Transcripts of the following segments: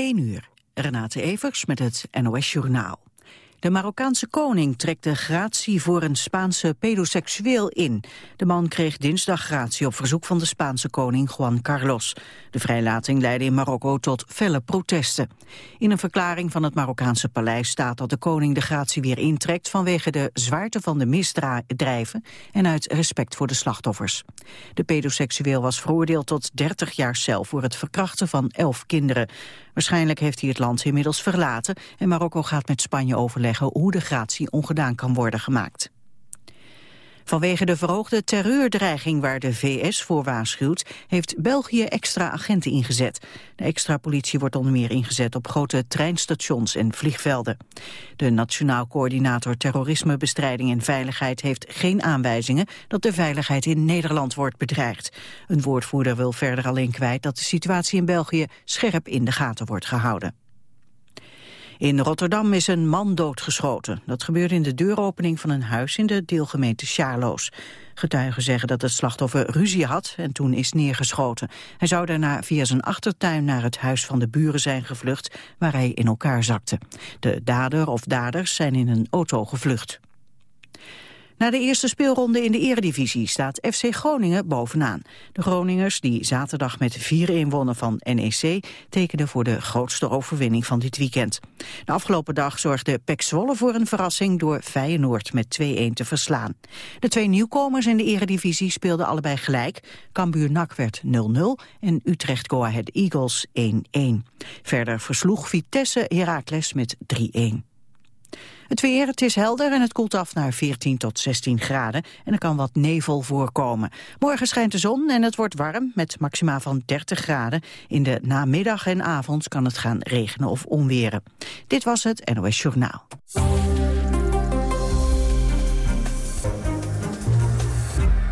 1 uur. Renate Evers met het NOS Journaal. De Marokkaanse koning trekt de gratie voor een Spaanse pedoseksueel in. De man kreeg dinsdag gratie op verzoek van de Spaanse koning Juan Carlos. De vrijlating leidde in Marokko tot felle protesten. In een verklaring van het Marokkaanse paleis staat dat de koning de gratie weer intrekt vanwege de zwaarte van de misdrijven en uit respect voor de slachtoffers. De pedoseksueel was veroordeeld tot 30 jaar cel voor het verkrachten van 11 kinderen. Waarschijnlijk heeft hij het land inmiddels verlaten en Marokko gaat met Spanje overleggen hoe de gratie ongedaan kan worden gemaakt. Vanwege de verhoogde terreurdreiging waar de VS voor waarschuwt... heeft België extra agenten ingezet. De extra politie wordt onder meer ingezet op grote treinstations en vliegvelden. De Nationaal Coördinator Terrorismebestrijding en Veiligheid... heeft geen aanwijzingen dat de veiligheid in Nederland wordt bedreigd. Een woordvoerder wil verder alleen kwijt dat de situatie in België... scherp in de gaten wordt gehouden. In Rotterdam is een man doodgeschoten. Dat gebeurde in de deuropening van een huis in de deelgemeente Sjaarloos. Getuigen zeggen dat het slachtoffer ruzie had en toen is neergeschoten. Hij zou daarna via zijn achtertuin naar het huis van de buren zijn gevlucht... waar hij in elkaar zakte. De dader of daders zijn in een auto gevlucht. Na de eerste speelronde in de eredivisie staat FC Groningen bovenaan. De Groningers, die zaterdag met 4-1 wonnen van NEC... tekenden voor de grootste overwinning van dit weekend. De afgelopen dag zorgde Pek Zwolle voor een verrassing... door Feyenoord met 2-1 te verslaan. De twee nieuwkomers in de eredivisie speelden allebei gelijk. Cambuur NAC werd 0-0 en Utrecht Go Ahead Eagles 1-1. Verder versloeg Vitesse Heracles met 3-1. Het weer, het is helder en het koelt af naar 14 tot 16 graden. En er kan wat nevel voorkomen. Morgen schijnt de zon en het wordt warm met maxima van 30 graden. In de namiddag en avond kan het gaan regenen of onweren. Dit was het NOS Journaal.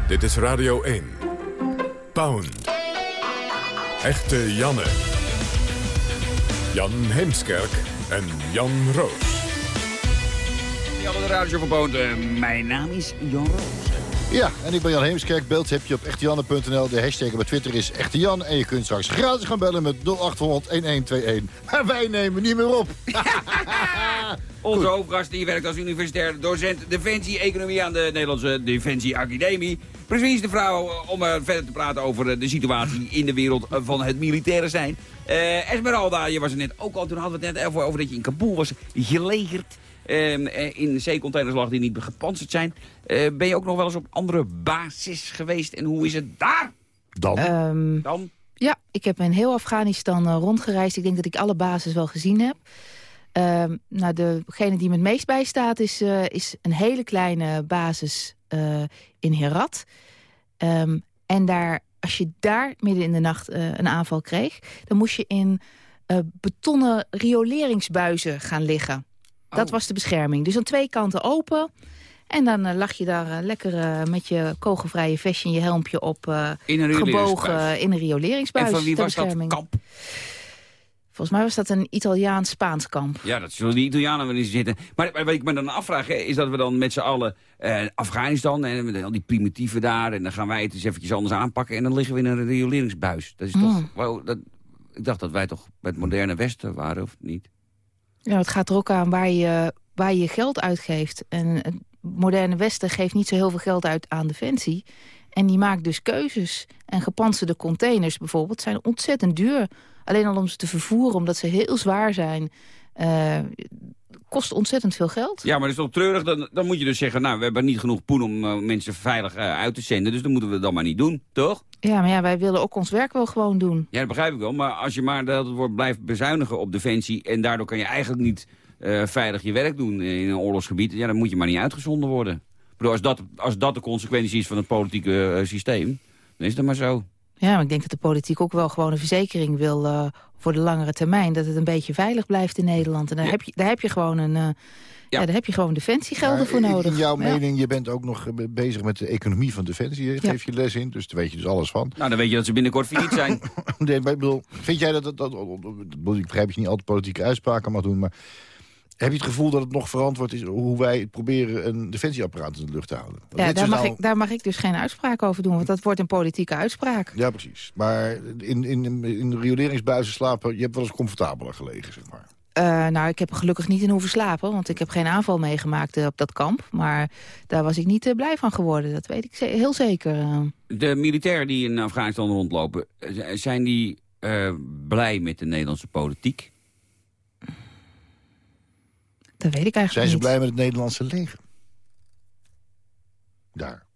Dit is Radio 1. Pound. Echte Janne. Jan Heemskerk en Jan Roos. Jan de Radio Verboond. Mijn naam is Jan Roos. Ja, en ik ben Jan Heemskerk. Beeld heb je op echtejanne.nl. De hashtag bij Twitter is echtejan. En je kunt straks gratis gaan bellen met 0800-1121. Maar wij nemen niet meer op. Onze hoofdgast die werkt als universitair docent Defensie Economie aan de Nederlandse Defensie Academie. Precies de vrouw eh, om uh, verder te praten over uh, de situatie in de wereld van het militaire zijn. Esmeralda, je was er net ook al, toen hadden we het net over, over dat je in Kabul was gelegerd. Ehm, eh, in zeecontainers lag die niet gepantserd zijn. Eh, ben je ook nog wel eens op andere basis geweest en hoe is het daar? Dan? Um, Dan? Ja, ik heb in heel Afghanistan uh, rondgereisd. Ik denk dat ik alle bases wel gezien heb. Um, nou, degene die me het meest bijstaat is, uh, is een hele kleine basis uh, in Herat. Um, en daar, als je daar midden in de nacht een aanval kreeg... dan moest je in betonnen rioleringsbuizen gaan liggen. Dat oh. was de bescherming. Dus aan twee kanten open. En dan uh, lag je daar uh, lekker uh, met je kogelvrije vestje en je helmpje op in een gebogen in een rioleringsbuis. En van wie was dat kamp? Volgens mij was dat een Italiaans-Spaans kamp. Ja, dat zullen die Italianen wel eens zitten. Maar, maar wat ik me dan afvraag, is dat we dan met z'n allen Afghanistan... en al die primitieven daar, en dan gaan wij het eens eventjes anders aanpakken... en dan liggen we in een rioleringsbuis. Dat is toch... Wow, dat, ik dacht dat wij toch met moderne Westen waren, of niet? Ja, het gaat er ook aan waar je, waar je geld uitgeeft. En het moderne Westen geeft niet zo heel veel geld uit aan defensie. En die maakt dus keuzes. En gepantserde containers bijvoorbeeld zijn ontzettend duur. Alleen al om ze te vervoeren, omdat ze heel zwaar zijn... Uh, kost ontzettend veel geld. Ja, maar dat is toch treurig. Dan, dan moet je dus zeggen, nou, we hebben niet genoeg poen om uh, mensen veilig uh, uit te zenden. Dus dan moeten we het dan maar niet doen, toch? Ja, maar ja, wij willen ook ons werk wel gewoon doen. Ja, dat begrijp ik wel. Maar als je maar dat wordt blijft bezuinigen op defensie... en daardoor kan je eigenlijk niet uh, veilig je werk doen in een oorlogsgebied... ja, dan moet je maar niet uitgezonden worden. Bedoel, als dat, als dat de consequentie is van het politieke systeem... dan is dat maar zo. Ja, maar ik denk dat de politiek ook wel gewoon een verzekering wil uh, voor de langere termijn. Dat het een beetje veilig blijft in Nederland. En daar, heb, je, daar heb je gewoon een... Uh, ja. daar heb je gewoon defensiegelden voor nodig. In jouw mening, je bent ook nog bezig met de economie van defensie. Je geeft je les in, dus daar weet je dus alles van. Nou, dan weet je dat ze binnenkort failliet zijn. nee, maar ik bedoel, vind jij dat, dat, dat, ik begrijp dat je niet altijd politieke uitspraken mag doen, maar Heb je het gevoel dat het nog verantwoord is hoe wij proberen een defensieapparaat in de lucht te houden? Ja, daar, is mag nou- ik, daar mag ik dus geen uitspraak over doen, want dat wordt een politieke uitspraak. Ja, precies. Maar in, in, in de rioleringsbuizen slapen, je hebt wel eens comfortabeler gelegen, zeg maar. Eh, nou, ik heb er gelukkig niet in hoeven slapen, want ik heb geen aanval meegemaakt eh, op dat kamp. Maar daar was ik niet eh, blij van geworden, dat weet ik ze- heel zeker. eh. De militairen die in Afghanistan rondlopen, zijn die eh, blij met de Nederlandse politiek? Dat weet ik eigenlijk Zijn ze niet. blij met het Nederlandse leger? Daar.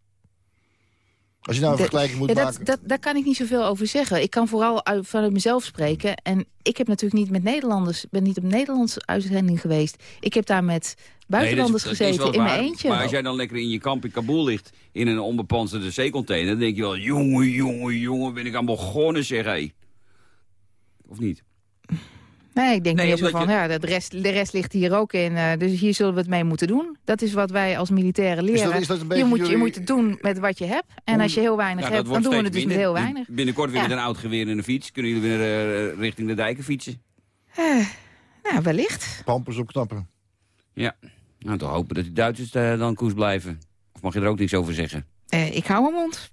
Als je nou een De- vergelijking moet Ja, dat, maken... dat, daar kan ik niet zoveel over zeggen. Ik kan vooral uit, vanuit mezelf spreken. En ik heb natuurlijk niet met Nederlanders, ben niet op Nederlandse uitzending geweest. Ik heb daar met buitenlanders Nee, dat is- dat is gezeten in mijn eentje. Maar als jij dan lekker in je kamp in Kabul ligt... in een onbepanserde zeecontainer... dan denk je wel, jongen, jongen, jongen... ben ik aan begonnen, zeg hé. Of niet? Nee, ik denk Nee, meer zo van, je- ja, de rest, de rest ligt hier ook in. eh, dus hier zullen we het mee moeten doen. Dat is wat wij als militairen leren. is dat je, moet, je moet het doen met wat je hebt. En als je heel weinig Nou, hebt, dan doen we het dus met heel weinig. Binnenkort weer Ja. met een oud geweer en een fiets. Kunnen jullie weer eh, richting de dijken fietsen? Nou, wellicht. Pampers opknappen. Ja. Nou, toch hopen dat die Duitsers dan koers blijven. Of mag je er ook niks over zeggen? Eh, ik hou mijn mond.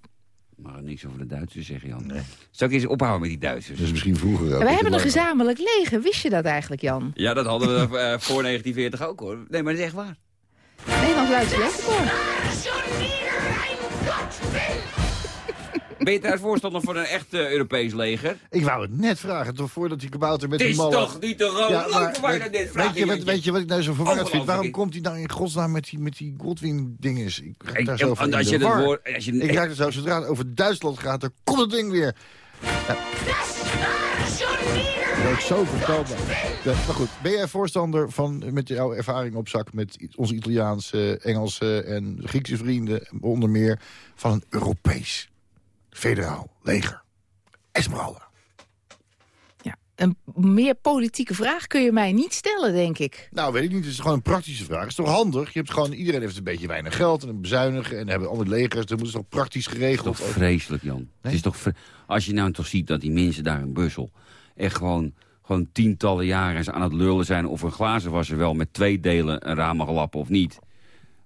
Er niks over de Duitsers zeggen, Jan. Zal ik eens ophouden met die Duitsers? Dat is misschien vroeger ook. we hebben een Maar- gezamenlijk leger. Wist je dat eigenlijk, Jan? Ja, dat hadden we eh, voor 1940 ook, hoor. Nee, maar dat is echt waar. Nederlands-Duits legerkorps. Ben je trouwens voorstander voor een echt eh, Europees leger? Ik wou het net vragen, toch voordat die kabouter met Het die is mallen... toch niet te gewoon Ja, maar waar je dat weet, net vraagt, weet, je, weet je wat ik nou zo verwarrend vind? Waarom komt hij nou in godsnaam met die, met die Godwin-dinges? Ik Hey, daar zo van als je dat woord... Als je, Ik raak er zo, zodra het over Duitsland gaat, dan komt het ding weer. Ja. Dat is zo vertelbaar. Ja, maar goed, ben jij voorstander van, met jouw ervaring op zak... met onze Italiaanse, Engelse en Griekse vrienden, onder meer... van een Europees federaal leger? Esmeralda. Ja, een meer politieke vraag kun je mij niet stellen, denk ik. Nou, weet ik niet. Het is gewoon een praktische vraag. Het is toch handig? Je hebt gewoon, iedereen heeft een beetje weinig geld en een bezuinigen... en hebben alle legers. Dat moet toch praktisch Het geregeld is toch vreselijk, Jan. Het is toch vre- Als je nou toch ziet dat die mensen daar in Brussel... echt gewoon, gewoon tientallen jaren ze aan het lullen zijn... of een glazen was er wel met twee delen een ramen gelappen of niet.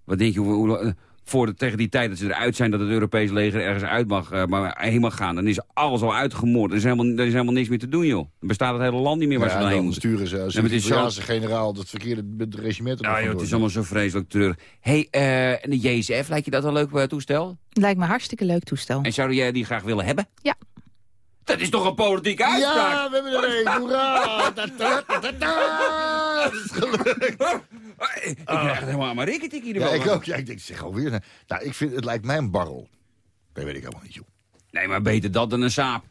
Wat denk je, hoe, hoe- voor de, tegen die tijd dat ze eruit zijn... dat het Europees leger ergens uit mag, eh, maar heen mag gaan... dan is alles al uitgemoord. Er is helemaal, er is helemaal niks meer te doen, joh. Dan bestaat het hele land niet meer waar Ja, ze en dan heen dan moeten. sturen ze als Ja, maar een het is zo- Italiaanse generaal... dat verkeerde het regiment Ja, joh, vandoor. het is allemaal zo vreselijk terug. Hé, hey, eh, en de JSF, lijkt je dat een leuk eh, toestel? Lijkt me hartstikke leuk toestel. En zou jij die graag willen hebben? Ja. Dat is toch een politieke uitspraak? Ja, we hebben er een. Hoera! Da, da, da, da, da. Het is gelukt. Ik krijg het helemaal aan mijn rikketik hier. Ja, ik ook. Ja, ik denk, zeg alweer. Nou, ik vind, het lijkt mij een barrel. Dat weet ik helemaal niet, joh. Nee, maar beter dat dan een saap.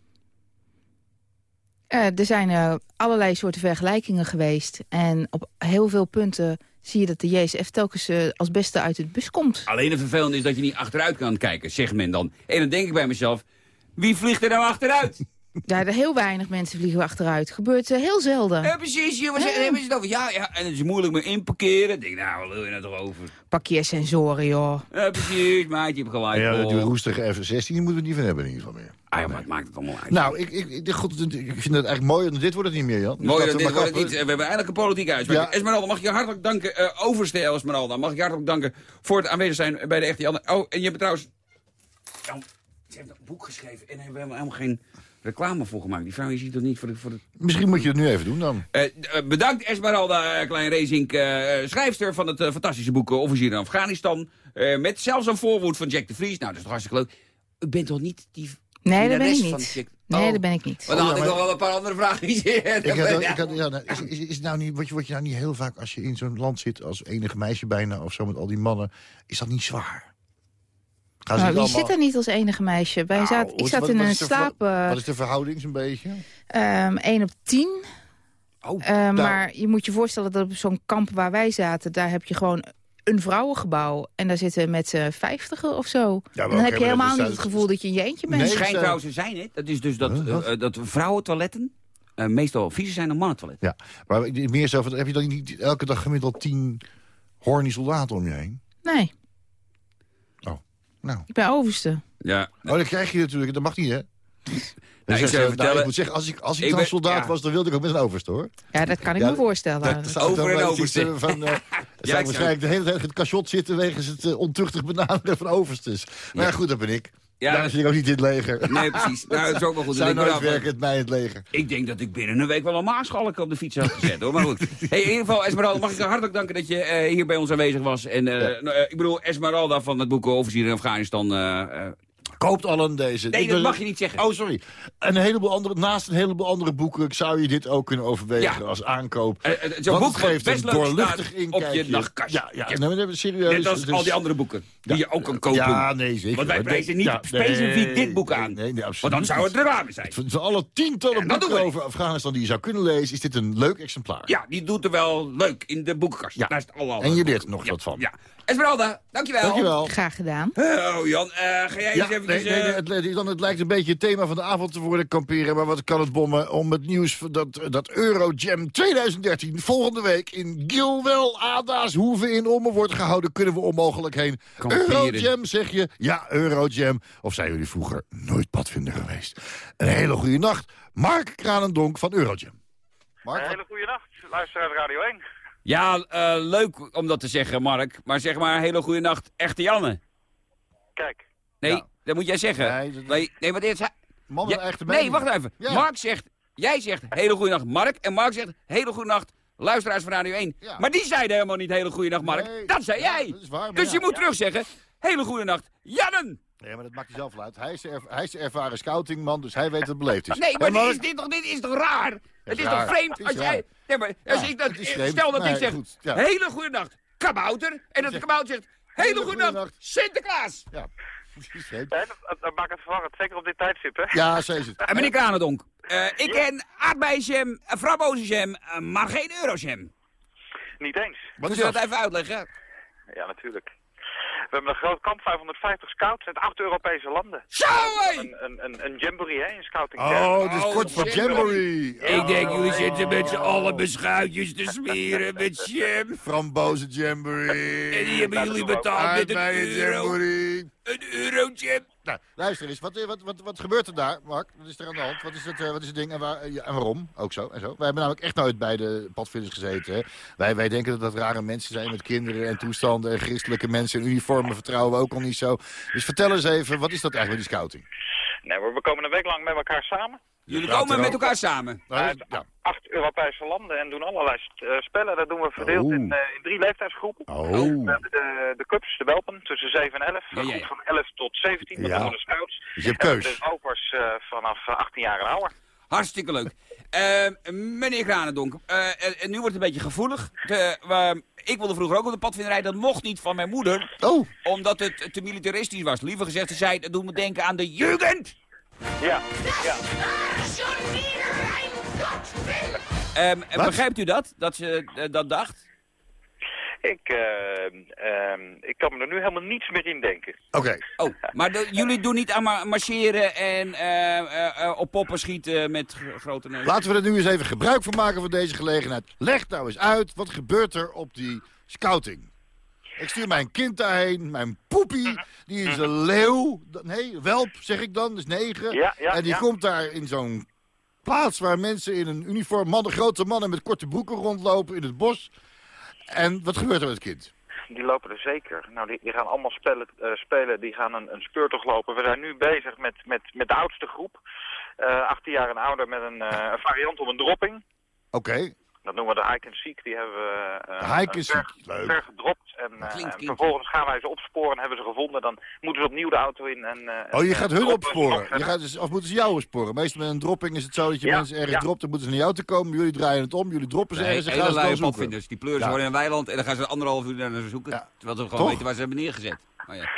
Eh, er zijn eh, allerlei soorten vergelijkingen geweest. En op heel veel punten zie je dat de JSF telkens eh, als beste uit het bus komt. Alleen het vervelende is dat je niet achteruit kan kijken, zegt men dan. En dan denk ik bij mezelf, wie vliegt er nou achteruit? Ja, er heel weinig mensen vliegen achteruit. Gebeurt eh, heel zelden. Ja, precies, jongens. Daar hebben ze het over. Ja, ja, en het is moeilijk me inparkeren. Ik denk, nou, waar wil je nou toch over? Parkeersensoren, joh. Ja, precies, maatje, je hebt gelijk. Ja, die roestige F-16 die moeten we niet van hebben in ieder geval meer. Ah, ja, maar het maakt het allemaal uit. Nou, ik, ik, ik, goed, ik vind het eigenlijk mooi. want Dit wordt het niet meer, Jan. Dus Mooi, laten dat we dit wordt het niet. We hebben eigenlijk een politieke uitspraak. Ja. Esmeralda, mag ik je hartelijk danken. eh overste Esmeralda, mag ik je hartelijk danken voor het aanwezig zijn bij de Echte Janne. Oh, en je hebt trouwens... Jan, ze heeft een boek geschreven en hebben we helemaal geen reclame voor gemaakt. Die vrouw je ziet toch niet voor de... Voor de... Misschien moet je het nu even doen dan. Eh, eh, bedankt Esmeralda uh, Klein Racing, eh, schrijfster van het eh, fantastische boek eh, Officier in Afghanistan. Eh, met zelfs een voorwoord van Jack de Vries. Nou, dat is toch hartstikke leuk. U bent toch niet die... Nee, dat ben ik van niet. Jack- Nee, Oh. dat ben ik niet. Want dan Oh, had ja, ik nog maar- wel een paar andere vragen. Nou, is, is, is het nou niet, word, je, word je nou niet heel vaak als je in zo'n land zit als enige meisje bijna of zo met al die mannen, is dat niet zwaar? Gaan Maar niet wie allemaal- zit er niet als enige meisje? Wij Nou, zaten, ik zat wat- in wat een slaap... Wat is de verhouding zo'n beetje? Ehm 1 op 10. Oh, Eh, Maar je moet je voorstellen dat op zo'n kamp waar wij zaten... daar heb je gewoon een vrouwengebouw. En daar zitten met z'n vijftigen of zo. dan heb je helemaal niet het gevoel dat je in je eentje bent. Nee, schijnt trouwens te zijn, hè? Dat is dus dat, Huh, eh, dat vrouwentoiletten eh, meestal viezer zijn dan mannentoiletten. Ja, maar ik- meer zo heb je dan niet elke dag gemiddeld tien horny soldaten om je heen? Nee, nou. ik ben overste. Ja. Oh, dat krijg je natuurlijk, dat mag niet hè? Nou, ik zou nou, ik moet zeggen, als ik, als ik, Ik dan ben- soldaat ja. was, dan wilde ik ook met een overste, hoor. Ja, dat kan ik Ja, me voorstellen. Dat Over en wel over iets, eh, van, eh, zou Ja, waarschijnlijk de hele tijd het cachot zitten wegens het eh, ontuchtig benaderen van overstes. Maar ja, goed, dat ben ik. Ja, dat- zit ik ook niet in het leger. Nee, precies. Nou, dat is ook wel goed. Zou nooit het in het leger. Ik denk dat ik binnen een week wel een maaschalk op de fiets had gezet, hoor. Maar goed. Hey, in ieder geval, Esmeralda, mag ik je hartelijk danken dat je eh, hier bij ons aanwezig was. En eh, nou, eh, ik bedoel, Esmeralda van het boek Officier in Afghanistan. Koopt allen deze. nee, dat mag je niet zeggen. Oh, sorry. Een heleboel andere, naast een heleboel andere boeken zou je dit ook kunnen overwegen Ja. als aankoop. Eh, eh, Zo'n boek geeft best een doorluchtig staat op inkijkje. je nachtkastje. Ja, ja. Ja. Nee, maar serieus. Net als het al die andere boeken, die Ja. je ook kan kopen. Ja, nee, zeker. Want wij prijzen niet specifiek nee, dit boek aan. Nee, nee, Want absoluut dan zou het reclame zijn. Van alle tientallen boeken over Afghanistan die je zou kunnen lezen... is dit een leuk exemplaar. Ja, die doet er wel leuk in de boekenkast. Ja. Naast alle En je leert er nog wat van. Ja. Esmeralda, dankjewel. Dankjewel. Graag gedaan. Oh, Jan, eh, ga jij Ja, eens even... nee, nee, nee, het, het lijkt een beetje het thema van de avond te worden kamperen. Maar wat kan het bommen om het nieuws dat, dat Eurojam 2013 volgende week in Gilwel, Ada's, Hoeve in Ommen wordt gehouden. Kunnen we onmogelijk heen. Kamperen. Eurojam, zeg je? Ja, Eurojam. Of zijn jullie vroeger nooit padvinder geweest? Een hele goede nacht. Mark Kranendonk van Eurojam. Mark, Een hele goede nacht, luisteraar Radio 1. Ja, eh, leuk om dat te zeggen, Mark. Maar zeg maar, hele goede nacht, echte Janne. Kijk, Nee, Ja. dat moet jij zeggen. Nee, dat- Nee, nee, want dit is... man Ja, echte nee, wacht even. Ja. Mark zegt, jij zegt hele goede nacht, Mark. En Mark zegt hele goede nacht, luisteraars van Radio 1. Ja. Maar die zeiden helemaal niet hele goede nacht, Mark. Nee, dat zei ja, jij. dat is waar, maar dus ja. je moet terug zeggen, hele goede nacht, Jannen. Nee, maar dat maakt hij zelf wel uit. Hij is, de erv- hij is de ervaren scoutingman, dus hij weet dat het beleefd is. Nee, maar dit is, dit, toch, dit is toch raar? Het is raar. toch vreemd is als raar. jij... Nee, maar als Ja, ik dat, het is vreemd. stel dat Nee, ik zeg, goed, ja. hele goede nacht, kabouter. En dat de kabouter zegt, hele Hele goede nacht, nacht. Sinterklaas. Ja, precies dat, maakt het verwarrend, zeker op dit tijdstip, hè? Ja, zo is het. En meneer Kranendonk, eh, ik ken aardbeienjam, eh, frambozenjam, eh, maar geen eurojam. Niet eens. Wat je dat? even uitleggen? Ja, natuurlijk. We hebben een groot kamp, 550 scouts uit acht Europese landen. Zo! Een, een, een, een jamboree, hè, een scouting. Oh, het is Oh, kort voor jamboree. Ik denk, jullie zitten met z'n Oh. allen beschuitjes te smeren met jam. Frambozen Jamboree. En die hebben jullie betaald met een euro. Jamboree. Een eurojam. Nou, luister eens. Wat, eh, wat, wat, wat gebeurt er daar, Mark? Wat is er aan de hand? Wat is het, eh, wat is het ding en, waar, eh, ja, en waarom? Ook zo en zo. Wij hebben namelijk echt nooit bij de padvinders gezeten. Hè. Wij, wij denken dat dat rare mensen zijn met kinderen en toestanden... en christelijke mensen in uniformen vertrouwen we ook al niet zo. Dus vertel eens even, wat is dat eigenlijk met die scouting? Nee, we komen een week lang met elkaar samen. Jullie komen met elkaar samen. Nou, Uit ja. acht Europese landen en doen allerlei eh, spellen. Dat doen we verdeeld Oh. in, eh, in drie leeftijdsgroepen. Oh. We hebben de, de cups, de welpen, tussen 7 en 11. Ja, ja, van 11 tot 17, dat Ja. de scouts. Dus je hebt En keus. De rovers eh, vanaf eh, 18 jaar en ouder. Hartstikke leuk. Eh, meneer eh, en nu wordt het een beetje gevoelig. De, ik wilde vroeger ook op de padvinderij, dat mocht niet van mijn moeder. Oh, Omdat het te militaristisch was. Liever gezegd, ze zei, dat doet me denken aan de jugend. Ja, ja. Ehm, Wat? begrijpt u dat, dat ze eh, dat dacht? Ik, eh, ehm, ik kan me er nu helemaal niets meer in denken. oké. Oh, maar de- jullie doen niet aan ma- marcheren en eh, eh, op poppen schieten met gro- grote neus? Laten we er nu eens even gebruik van maken van deze gelegenheid. Leg nou eens uit, wat gebeurt er op die scouting? Ik stuur mijn kind daarheen, mijn poepie, die is een leeuw. Nee, welp zeg ik dan, dus negen. Ja, ja, en die ja. komt daar in zo'n plaats waar mensen in een uniform, mannen, grote mannen met korte broeken rondlopen in het bos. En wat gebeurt er met het kind? Die lopen er zeker. Nou, die, die gaan allemaal spelen, eh, spelen. Die gaan een, een speurtocht lopen. We zijn nu bezig met, met, met de oudste groep. eh 18 jaar en ouder met een, eh, variant op een dropping. Oké, Dat noemen we de hike and seek. Die hebben we eh, seek, ver, leuk. ver gedropt. En, eh, klinkt en kinky. vervolgens gaan wij ze opsporen. Hebben ze gevonden. Dan moeten ze opnieuw de auto in. En, eh, oh je en, gaat hun droppen. opsporen. Je gaat dus, of moeten ze jou opsporen? Meestal met een dropping is het zo dat je Ja, mensen ergens ja. dropt. Dan moeten ze naar jou te komen. Jullie draaien het om, jullie droppen ze Nee, ergens en gaan ze zoeken. padvinders. Die pleuren Ja. ze gewoon in een weiland en dan gaan ze anderhalf uur naar ze zoeken. Ja. Terwijl ze gewoon Toch? weten waar ze hebben neergezet. Oh, ja.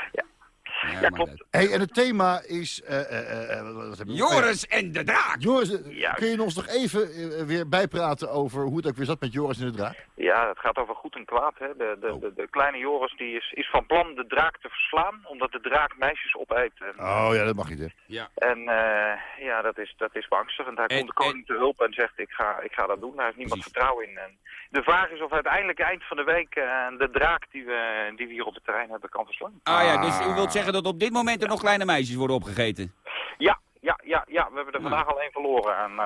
Ja. Klopt. Hey, en het thema is... eh, eh, eh, eh, wat hebben we- Joris en de draak. Joris, eh, Juist. kun je ons nog even eh, weer bijpraten over hoe het ook weer zat met Joris en de draak? Ja, het gaat over goed en kwaad. Hè. De, de, Oh. de, de kleine Joris die is, is van plan de draak te verslaan. Omdat de draak meisjes opeet. En, Oh ja, dat mag niet, hè? Ja. En eh, ja, dat is, dat is beangstigend. Hij En- komt de koning te hulp en zegt ik ga, ik ga dat doen. Daar heeft niemand Precies. vertrouwen in. En de vraag is of uiteindelijk eind van de week eh, de draak die we, die we hier op het terrein hebben kan verslaan. Ah ja, dus u wilt zeggen dat op dit moment er nog kleine meisjes worden opgegeten? Ja, ja, ja, ja, we hebben er vandaag al één verloren. En, eh,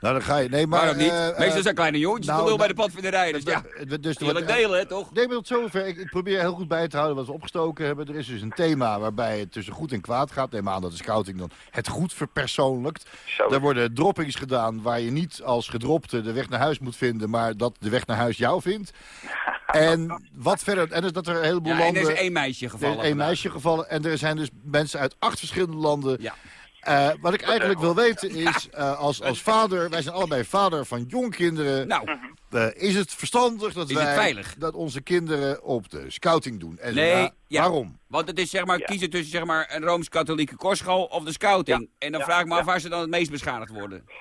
Nou, dan ga je... Nee, maar... Waarom niet? eh, eh, Meestal zijn kleine jongetjes nou, nou, bij nou, de padvinderij. Dus ja, eh, dus er eerlijk wordt- delen, hè, toch? Nee, maar tot zover. Ik, ik probeer heel goed bij te houden wat we opgestoken hebben. Er is dus een thema waarbij het tussen goed en kwaad gaat. Neem aan dat de scouting dan het goed verpersoonlijkt. zo. Er worden droppings gedaan waar je niet als gedropte de weg naar huis moet vinden... maar dat de weg naar huis jou vindt. En wat verder... En is dat er een heleboel Ja, en landen... er is één meisje Er gevallen. is één meisje gevallen en er zijn dus mensen uit acht verschillende landen. Ja. Eh, wat ik eigenlijk wil weten is, eh, als, als vader, wij zijn allebei vader van jonge kinderen. Nou, eh, is het verstandig dat Is het wij veilig? dat onze kinderen op de scouting doen? En Nee, ja. waarom? want het is zeg maar kiezen tussen zeg maar, een Rooms-Katholieke kostschool of de scouting. En dan Ja, vraag ik me af waar ze dan het meest beschadigd worden.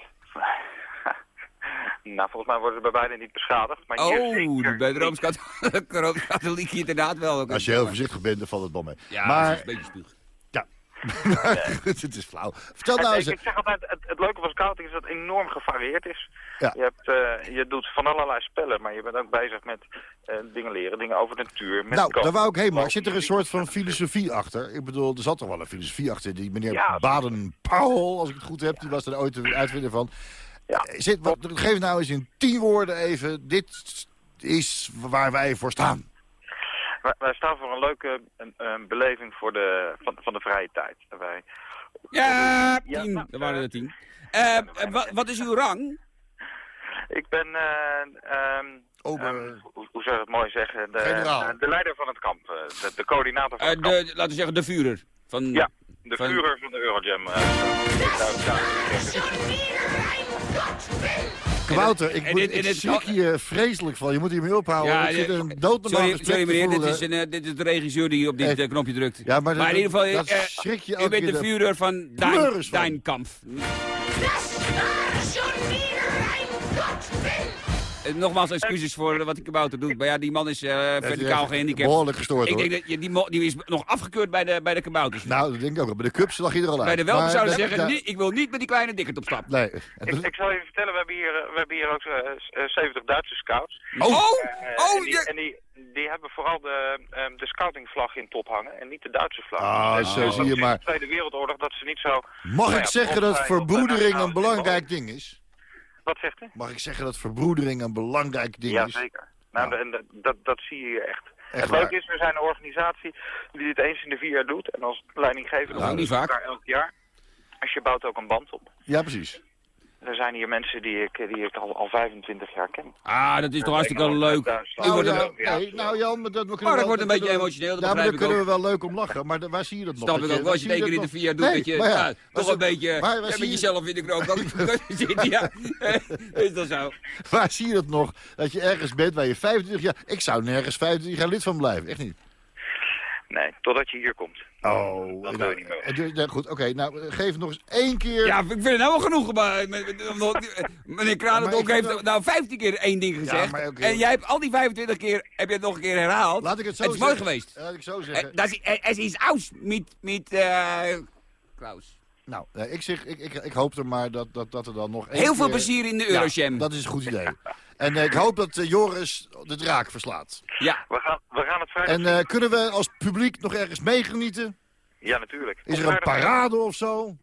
Nou, volgens mij worden ze bij beide niet beschadigd. Maar hier Oh, zeker bij de. Rooms-Katholieke Rooms-Katholieke inderdaad wel. Als je heel voorzichtig bent, dan valt het wel mee. Ja, maar, dat is een beetje spuug. het is flauw. Vertel nou eens. ik, ik zeg altijd, het, het leuke van scouting is dat het enorm gevarieerd is. Ja. Je, hebt, eh, je doet van allerlei spellen, maar je bent ook bezig met eh, dingen leren, dingen over de natuur. Met Nou, daar wou ik heen, maar zit er een soort van filosofie achter? Ik bedoel, er zat toch wel een filosofie achter. Die meneer Ja. Baden-Powell, als ik het goed heb, die was er ooit de uitvinder van. Ja. Eh, Zit, wat, geef nou eens in tien woorden even, dit is waar wij voor staan. Wij, wij staan voor een leuke een, een beleving voor de, van, van de vrije tijd. Wij, Ja, Ja, tien. nou, Er waren eh, er tien. Eh, eh, wa- wat is uw rang? ik ben, eh, ehm, Ober- ehm, hoe, hoe zou je het mooi zeggen, de, de, de leider van het kamp, eh, de, de coördinator van Eh, het kamp. de, laten we zeggen de Führer. Van, Ja, de van- vurer van de Eurojam. Wouter, ik, en moet, en ik dit- schrik hier vreselijk van. Je moet hiermee ophouden. Ja, ik zit ja, een doodnormaal Sorry, sorry meneer, dit is, een, eh, dit is de regisseur die op dit Eh, eh, knopje drukt. Ja, maar, maar in ieder geval, dat eh, schrik je u bent de Führer van Dein, Pleuris van. Dein Kampf. Nogmaals excuses voor eh, wat ik kabouter doe. Maar ja, die man is eh, is verticaal gehandicapt. Behoorlijk gestoord, Ik denk dat je, die, die is nog afgekeurd bij de, bij de kabouters. Nou, dat denk ik ook. Bij de cups lag je er al uit. bij de welpen Maar zouden ze zeggen, ik wil niet met die kleine dikkerd op stap. Nee. Ik, ik zal je vertellen, we hebben hier, eh, we hebben hier ook eh, eh, 70 Duitse scouts. Oh, Eh, oh, en die, je- en die, die hebben vooral de, ehm, de scoutingvlag in top hangen en niet de Duitse vlag. Ah, Dus, zo eh, zie je maar. in de Tweede Wereldoorlog dat ze niet zo... Mag Nou ik ja, zeggen dat verbroedering een nationale belangrijk ding is? Wat zegt u? Mag ik zeggen dat verbroedering een belangrijk ding Ja, is? zeker. Nou, Ja. en dat, dat, dat zie je hier echt. Echt het waar. leuke is, we zijn een organisatie die dit eens in de vier jaar doet. En als leidinggevende Nou, niet vaak. elkaar elk jaar. Als je bouwt ook een band op. Ja, precies. Er zijn hier mensen die ik, die ik al, al 25 jaar ken. Ah, dat is toch hartstikke leuk. Nou, een- ja, nee, nou Jan, maar dat, we kunnen Oh, dat wel- wordt een beetje emotioneel, dat Ja, maar begrijp daar ik kunnen we wel leuk om lachen. Maar waar zie je dat nog? Snap Dat ik ook. je- wel. Als je het één keer in de vier jaar doet, dat je maar ja, ja, waar toch een beetje waar- waar ja, zie met je- jezelf in de kroon kan zitten. Ja, is dat zo? Waar zie je dat nog? Dat je ergens bent waar je 25 jaar... Ik zou nergens 25 jaar lid van blijven. Echt niet. Nee, totdat je hier komt. Oh, dat nou, niet meer. eh, ja, goed. Oké, nou, eh, geef nog eens één keer... Ja, ik vind het nou wel genoeg. Maar, omdat- meneer Kranendonk Maar vind heeft dat- nou 15 keer één ding gezegd. maar oké. En jij hebt al die 25 keer heb je het nog een keer herhaald. Laat ik het zo Het is mooi geweest. Laat ik zo Eh, zeggen. Dat is, eh, het is aus met, met eh, Klaus. Nou, eh, ik, zeg, ik, ik, ik hoop er maar dat, dat, dat er dan nog één Heel veel plezier in de Ja, Eurojam. dat is een goed idee. En eh, ik hoop dat eh, Joris de draak verslaat. Ja. We gaan, we gaan het vrijdag... En eh, kunnen we als publiek nog ergens meegenieten? ja, natuurlijk. Is er een parade of zo?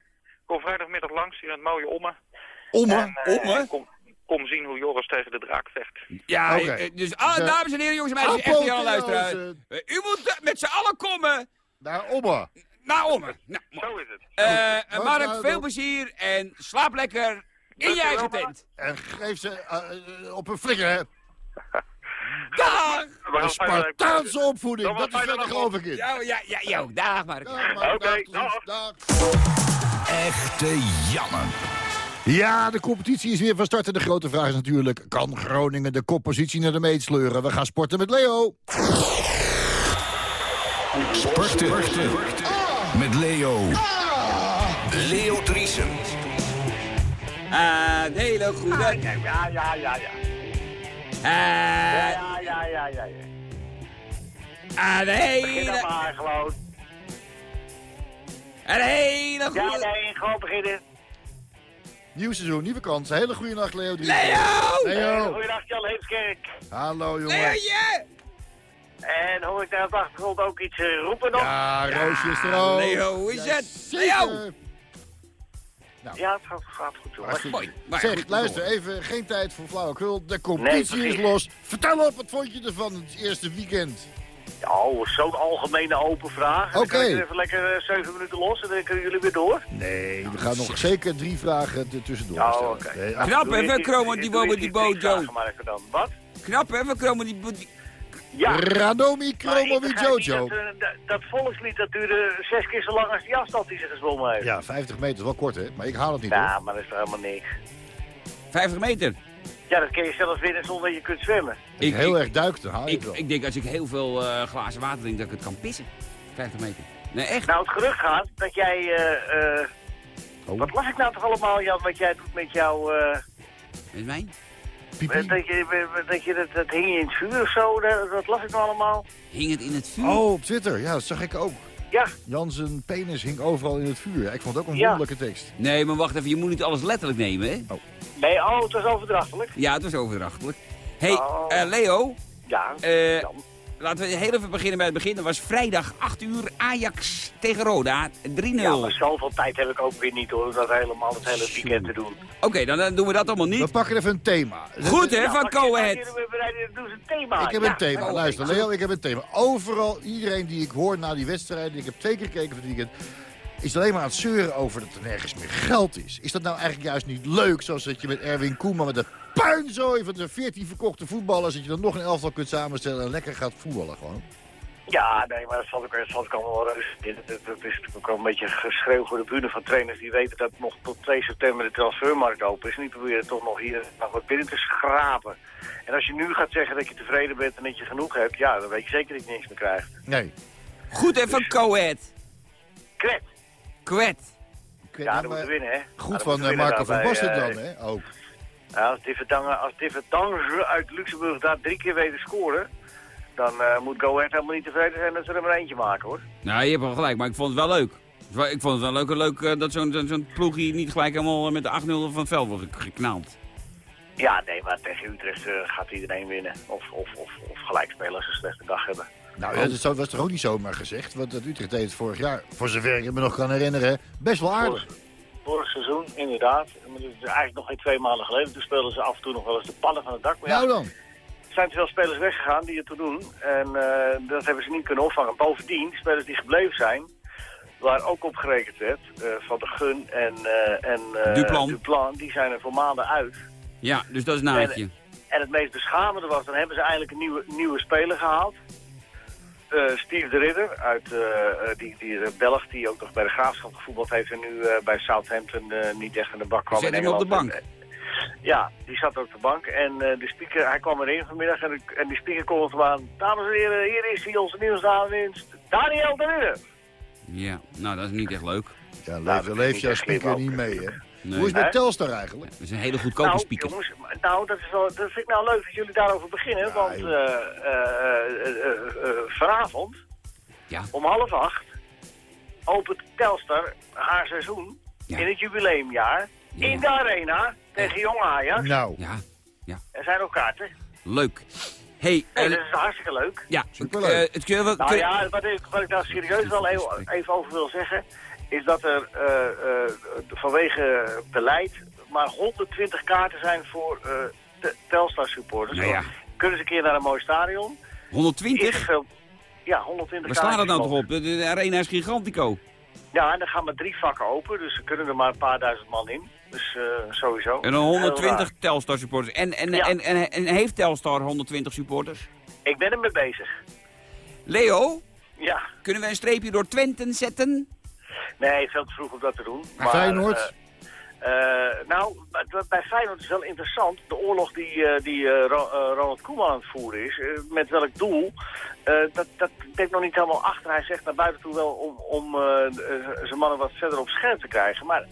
Kom vrijdagmiddag langs in het mooie Omme. Omme? En, Omme? Kom, kom zien hoe Joris tegen de draak vecht. Ja, Oké. dus ah, dames en heren, jongens en meisjes, echt luisteraar. Apotheose. Eh, U moet met z'n allen komen Naar Omme. naar Omme. Nou. Zo is het. Mark, veel plezier en slaap lekker in je eigen tent. En geef ze eh, eh, op een flikker, hè. Dag! Een Spartaanse opvoeding, dat is verder geloof ik in. Ja, ja, ja, ja, dag Mark. Oké, dag, dag. Echte Janne. Ja, de competitie is weer van start. En de grote vraag is natuurlijk... kan Groningen de koppositie naar de meet sleuren? We gaan sporten met Leo. Sporten. Met Leo. Leo Driesen. Ah, een hele goede... Ja, ja, ja, ja. eh, Ja, ja, ja, ja. ja. Een Begin hele... maar gewoon. Een hele Ja, goede... nee, gewoon beginnen. Nieuw seizoen, nieuwe kansen. Hele goede nacht, Leo. Leo! Leo! Goeiedag, Jan Heemskerk. Hallo, jongen. En hoor ik daar op de achtergrond ook iets eh, roepen nog? Ja, Roosje is er ook. Leo, hoe is Ja, het? Leo! Nou. Ja, het gaat, gaat goed. Hartstikke Mooi. Maar Zeg, goed, luister, door. even geen tijd voor flauwekul. De competitie Nee, is los. Vertel op, wat vond je ervan het eerste weekend? Oh, zo'n algemene open vraag. Dan Oké. ik even lekker eh, zeven minuten los en dan kunnen jullie weer door. Nee, we gaan nog zeker drie vragen er tussendoor Oh, stellen. oké. Nee, Nou, Knap, hè, die- Kromo, die bobo, bojo. Wat? Knap, hè, Kromo die... Ja. Radomi ik niet Jojo. Dat, eh, dat, dat volkslied dat duurde zes keer zo lang als die afstand die ze gezwommen heeft. Ja, 50 meter is wel kort, hè? Maar ik haal het niet, hoor. Ja, maar dat is toch helemaal niks. 50 meter. Ja, dat kun je zelfs winnen zonder dat je kunt zwemmen. Als je heel erg duikt, dan haal je ik, het wel. ik denk als ik heel veel eh, glazen water drink, dat ik het kan pissen. 50 meter. Nee, echt. Nou, het gerucht gaat dat jij... eh, eh, Oh, wat las ik nou toch allemaal, Jan, wat jij doet met jouw... eh, Met mij? Pipi. dat je, dat, je dat, dat hing je in het vuur of zo, dat, dat las ik nou allemaal. Hing het in het vuur? Oh, op Twitter. Ja, dat zag ik ook. Ja, Jan zijn penis hing overal in het vuur. Ja, ik vond het ook een Ja. wonderlijke tekst. Nee, maar wacht even, je moet niet alles letterlijk nemen, hè? nee, oh, het was overdrachtelijk. Ja, het was overdrachtelijk. hey, Oh. eh, Leo, Ja, eh, Jan. Laten we heel even beginnen bij het begin. Dat was vrijdag 8 uur Ajax tegen Roda, 3-0. Ja, maar zoveel tijd heb ik ook weer niet hoor, om dat helemaal het hele weekend te doen. Oké, dan, dan doen we dat allemaal We niet. pakken even een thema. Goed, hè, Ja, van Coahead. bereiden- Doen ze een thema. Ik heb Ja. een thema. Oh, Luister. Leo, ik heb een thema. Overal, iedereen die ik hoor na die wedstrijden, ik heb twee keer gekeken van het weekend, is alleen maar aan het zeuren over dat er nergens meer geld is. Is dat nou eigenlijk juist niet leuk, zoals dat je met Erwin Koeman met de puinzooi van de 14 verkochte voetballers, dat je dan nog een elftal kunt samenstellen en lekker gaat voetballen gewoon? Ja, nee, maar dat valt ook, dat valt ook allemaal wel Dat, dat is natuurlijk ook wel een beetje geschreeuw voor de bühne van trainers die weten dat nog tot 2 september de transfermarkt open is. En die proberen toch nog hier nog wat binnen te schrapen. En als je nu gaat zeggen dat je tevreden bent en dat je genoeg hebt, ja, dan weet je zeker dat je niks meer krijgt. Nee. Goed, Coed. Kret! Kwet. Ik weet Ja, dat maar moet winnen, hè? Goed van eh, Marco van Basten eh, dan, hè? Ook. Ja, als Differdange, als uit Luxemburg daar drie keer weten scoren, dan eh, moet Go Ahead helemaal niet tevreden zijn dat ze er maar eentje maken, hoor. Nou, je hebt wel gelijk, maar ik vond het wel leuk. Ik vond het wel leuk, leuk eh, dat zo'n zo'n zo'n ploegie niet gelijk helemaal eh, met de 8-0 van het veld wordt ge- geknald. Ja, nee, maar tegen Utrecht gaat iedereen winnen. Of, of, of, of gelijk spelen als ze een slechte dag hebben. Nou ja, dat zo- was toch ook niet zomaar gezegd? Want dat Utrecht deed het vorig jaar, voor zover ik me nog kan herinneren, best wel aardig. Vorig, vorig seizoen, inderdaad. Maar dat is eigenlijk nog geen twee maanden geleden. Toen speelden ze af en toe nog wel eens de pannen van het dak. Maar ja, Nou dan. er zijn te veel spelers weggegaan die het toen doen. En eh, dat hebben ze niet kunnen opvangen. Bovendien, spelers die gebleven zijn, waar ook op gerekend werd, eh, Van de Gun en, eh en eh, Duplan. Duplan, die zijn er voor maanden uit. Ja, dus dat is naadje. En het meest beschamende was, dan hebben ze eigenlijk een nieuwe, nieuwe speler gehaald. Eh, Steve de Ridder, uit, eh, eh, die, die Belg, die ook nog bij de Graafschap gevoetbald heeft en nu eh, bij Southampton eh, niet echt aan de bak kwam Zet in hem op de bank. Ja, die zat op de bank en eh, de speaker, hij kwam erin vanmiddag en, de- en die speaker kon hem aan. Dames en heren, hier is hij, onze nieuwste aanwinst, Daniel de Ridder. Ja, nou dat is niet echt leuk. Ja, leef, leef ik jouw speaker niet mee, hè? Nee. Hoe is het met? Telstar eigenlijk? Dat is een hele goedkope Nou, speaker. jongens, nou, dat, is wel, dat vind ik nou leuk dat jullie daarover beginnen. Ja, want eh, eh, eh, vanavond, Ja. om half acht, opent Telstar haar seizoen Ja. in het jubileumjaar Ja. in de arena tegen Jong Ajax. Nou, Ja, Er zijn ook kaarten. leuk. hey, Nee, dat is hartstikke leuk. ja, superleuk. eh, het kun je wel... Nou kun- ja, wat ik, wat ik daar serieus wel even over wil zeggen, is dat er eh, eh, vanwege beleid maar 120 kaarten zijn voor eh, Telstar supporters. Nou ja. Kunnen ze een keer naar een mooi stadion? Is er 120? veel- Ja, 120 Waar slaat dat nou toch op? De, de arena is gigantico. Ja, en dan gaan maar drie vakken open, dus er kunnen er maar een paar duizend man in. Dus sowieso. En dan Heel 120 raar. Telstar supporters. En, en, Ja. en, en, en heeft Telstar 120 supporters? Ik ben ermee bezig. Leo, Ja. kunnen we een streepje door Twenten zetten? Nee, veel te vroeg om dat te doen. Maar, Feyenoord? eh, eh, nou, bij- Feyenoord is wel interessant. De oorlog die, eh, die Ro- Ronald Koeman aan het voeren is, met welk doel, dat, dat nog niet helemaal achter. Hij zegt naar buiten toe wel om, om zijn mannen wat verder op scherp te krijgen. Maar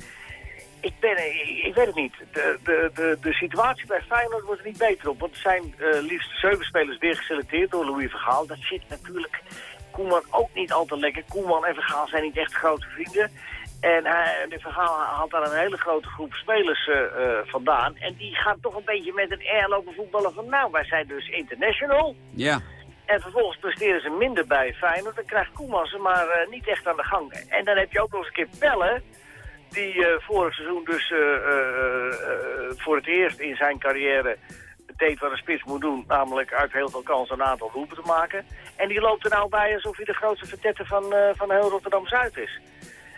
ik, ben, ik, ik weet het niet. De, de, de, de situatie bij Feyenoord wordt er niet beter op. Want er zijn liefst zeven spelers weer geselecteerd door Louis Vergaal. Dat zit natuurlijk Koeman ook niet al te lekker. Koeman en Vergaal zijn niet echt grote vrienden. En hij, de Vergaal haalt daar een hele grote groep spelers eh, eh, vandaan. En die gaan toch een beetje met een air lopen voetballen van... nou, wij zijn dus international. Ja. En vervolgens presteren ze minder bij Feyenoord. Dan krijgt Koeman ze maar eh, niet echt aan de gang. En dan heb je ook nog eens een keer Pelle. Die vorig seizoen dus voor het eerst in zijn carrière deed wat een spits moet doen. Namelijk uit heel veel kansen een aantal doelpen te maken. En die loopt er nou bij alsof hij de grootste vertetter van, eh, van heel Rotterdam-Zuid is.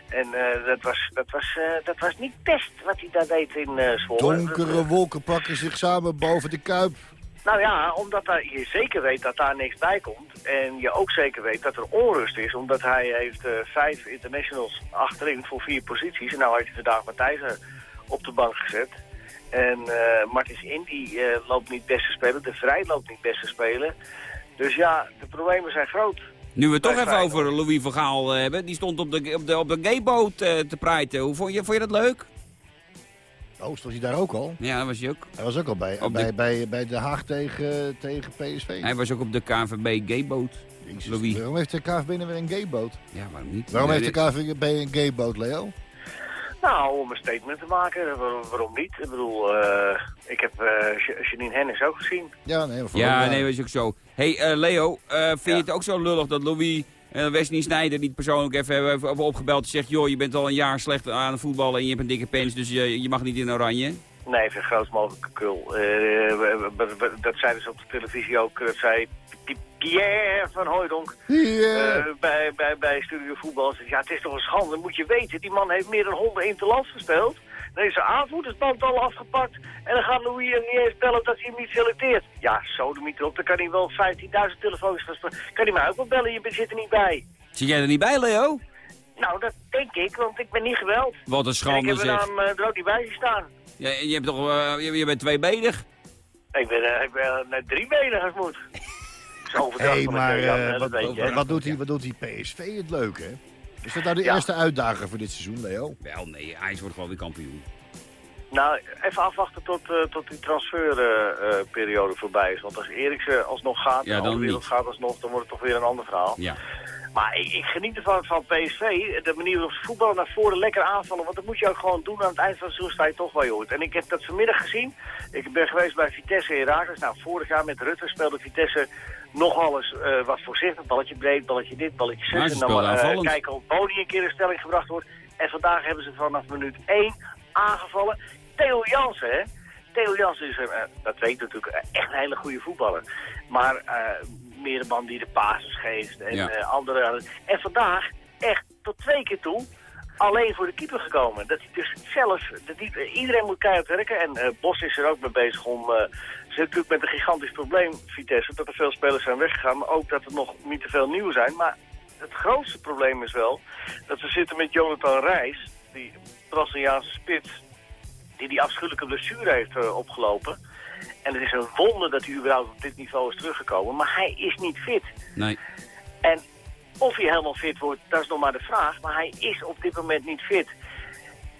En eh, dat, was, dat, was, eh, dat was niet best wat hij daar deed in eh Zwolle. Donkere wolken pakken zich samen boven de Kuip. Nou ja, omdat je zeker weet dat daar niks bij komt. En je ook zeker weet dat er onrust is. Omdat hij heeft vijf internationals achterin voor vier posities. En nou heeft hij vandaag Matthijs op de bank gezet. En eh Martins Indy eh, loopt niet best te spelen. De Vrij loopt niet best te spelen. Dus ja, de problemen zijn groot. Nu we het toch Bij even over Louis van Gaal eh, hebben. Die stond op de, op de, op de gayboot te praten. Hoe vond je, vond je dat leuk? Oh, stond hij daar ook al? Ja, dat was hij ook. Hij was ook al bij, Op de- bij, bij, bij Den Haag tegen, tegen PSV. Hij was ook op de KNVB gayboot. Louis. Waarom heeft de KVB nou weer een gayboot? Ja, waarom niet? Waarom heeft de KVB een gayboot, Leo? Nou, om een statement te maken, waarom, waarom niet? Ik bedoel, eh, ik heb eh, Ja- Janine Hennis ook gezien. Ja, nee, voor Ja, nee, dat is ook zo. hey, eh, Leo, eh, vind je het ook zo lullig dat Louis en Wesley Snijder niet persoonlijk even hebben opgebeld en zegt... joh, je bent al een jaar slecht aan het voetballen en je hebt een dikke pens, dus je, je mag niet in oranje? Nee, even grootst mogelijke kul. Eh, dat zeiden ze op de televisie ook. Dat zei die Pierre van Hooijdonk Ja. eh, bij, bij, bij Studio Voetbal. Ja, het is toch een schande. Moet je weten, die man heeft meer dan 100 interlands gespeeld. Dan is zijn aanvoerdersband al afgepakt. En dan gaat Louis hem niet eens bellen dat hij hem niet selecteert. Ja, sodemiet erop. Dan kan hij wel 15.000 telefoons gaan spelen. Kan hij mij ook wel bellen, je zit er niet bij. Zit jij er niet bij, Leo? Nou, dat denk ik, want ik ben niet geweld. Wat een En ik schande heb er zeg. dan er ook niet bij gestaan. Ja, je, hebt toch, eh, je, je bent tweebenig? Ik ben, eh, ik ben eh, net drie benen als moet. Van maar Jan, eh, wat, je, doet hij, wat doet die PSV het leuke, hè? Is dat nou de Ja. eerste uitdager voor dit seizoen, Leo? Wel, nee, IJs wordt gewoon weer kampioen. Nou, even afwachten tot, eh, tot die transferperiode voorbij is. Want als Eriksen alsnog gaat, Ja, en dan de wereld niet. gaat alsnog, dan wordt het toch weer een ander verhaal. Ja. Maar ik, ik geniet ervan van PSV, de manier waarop ze voetballen naar voren lekker aanvallen. Want dat moet je ook gewoon doen aan het eind van het seizoen sta je toch wel je hoort. En ik heb dat vanmiddag gezien. Ik ben geweest bij Vitesse Herakles. Nou, vorig jaar met Rutte speelde Vitesse nogal eens eh, wat voorzichtig. Balletje breed, balletje dit, balletje zus. En dan maar, eh, kijken of Boni een keer in stelling gebracht wordt. En vandaag hebben ze vanaf minuut 1 aangevallen. Theo Jansen, hè. Theo Jansen is, een, eh, dat weet natuurlijk, echt een hele goede voetballer. Maar meer een man die de basis geeft en Ja. andere. En vandaag echt tot twee keer toe alleen voor de keeper gekomen. Dat hij dus zelf, dat die, iedereen moet keihard werken. En Bos is er ook mee bezig om, zit natuurlijk met een gigantisch probleem, Vitesse, dat er veel spelers zijn weggegaan. Maar ook dat er nog niet te veel nieuwe zijn. Maar het grootste probleem is wel dat we zitten met Jonathan Reis, die Braziliaanse spits, die die afschuwelijke blessure heeft eh, opgelopen. En het is een wonder dat hij überhaupt op dit niveau is teruggekomen. Maar hij is niet fit. Nee. En of hij helemaal fit wordt, dat is nog maar de vraag. Maar hij is op dit moment niet fit.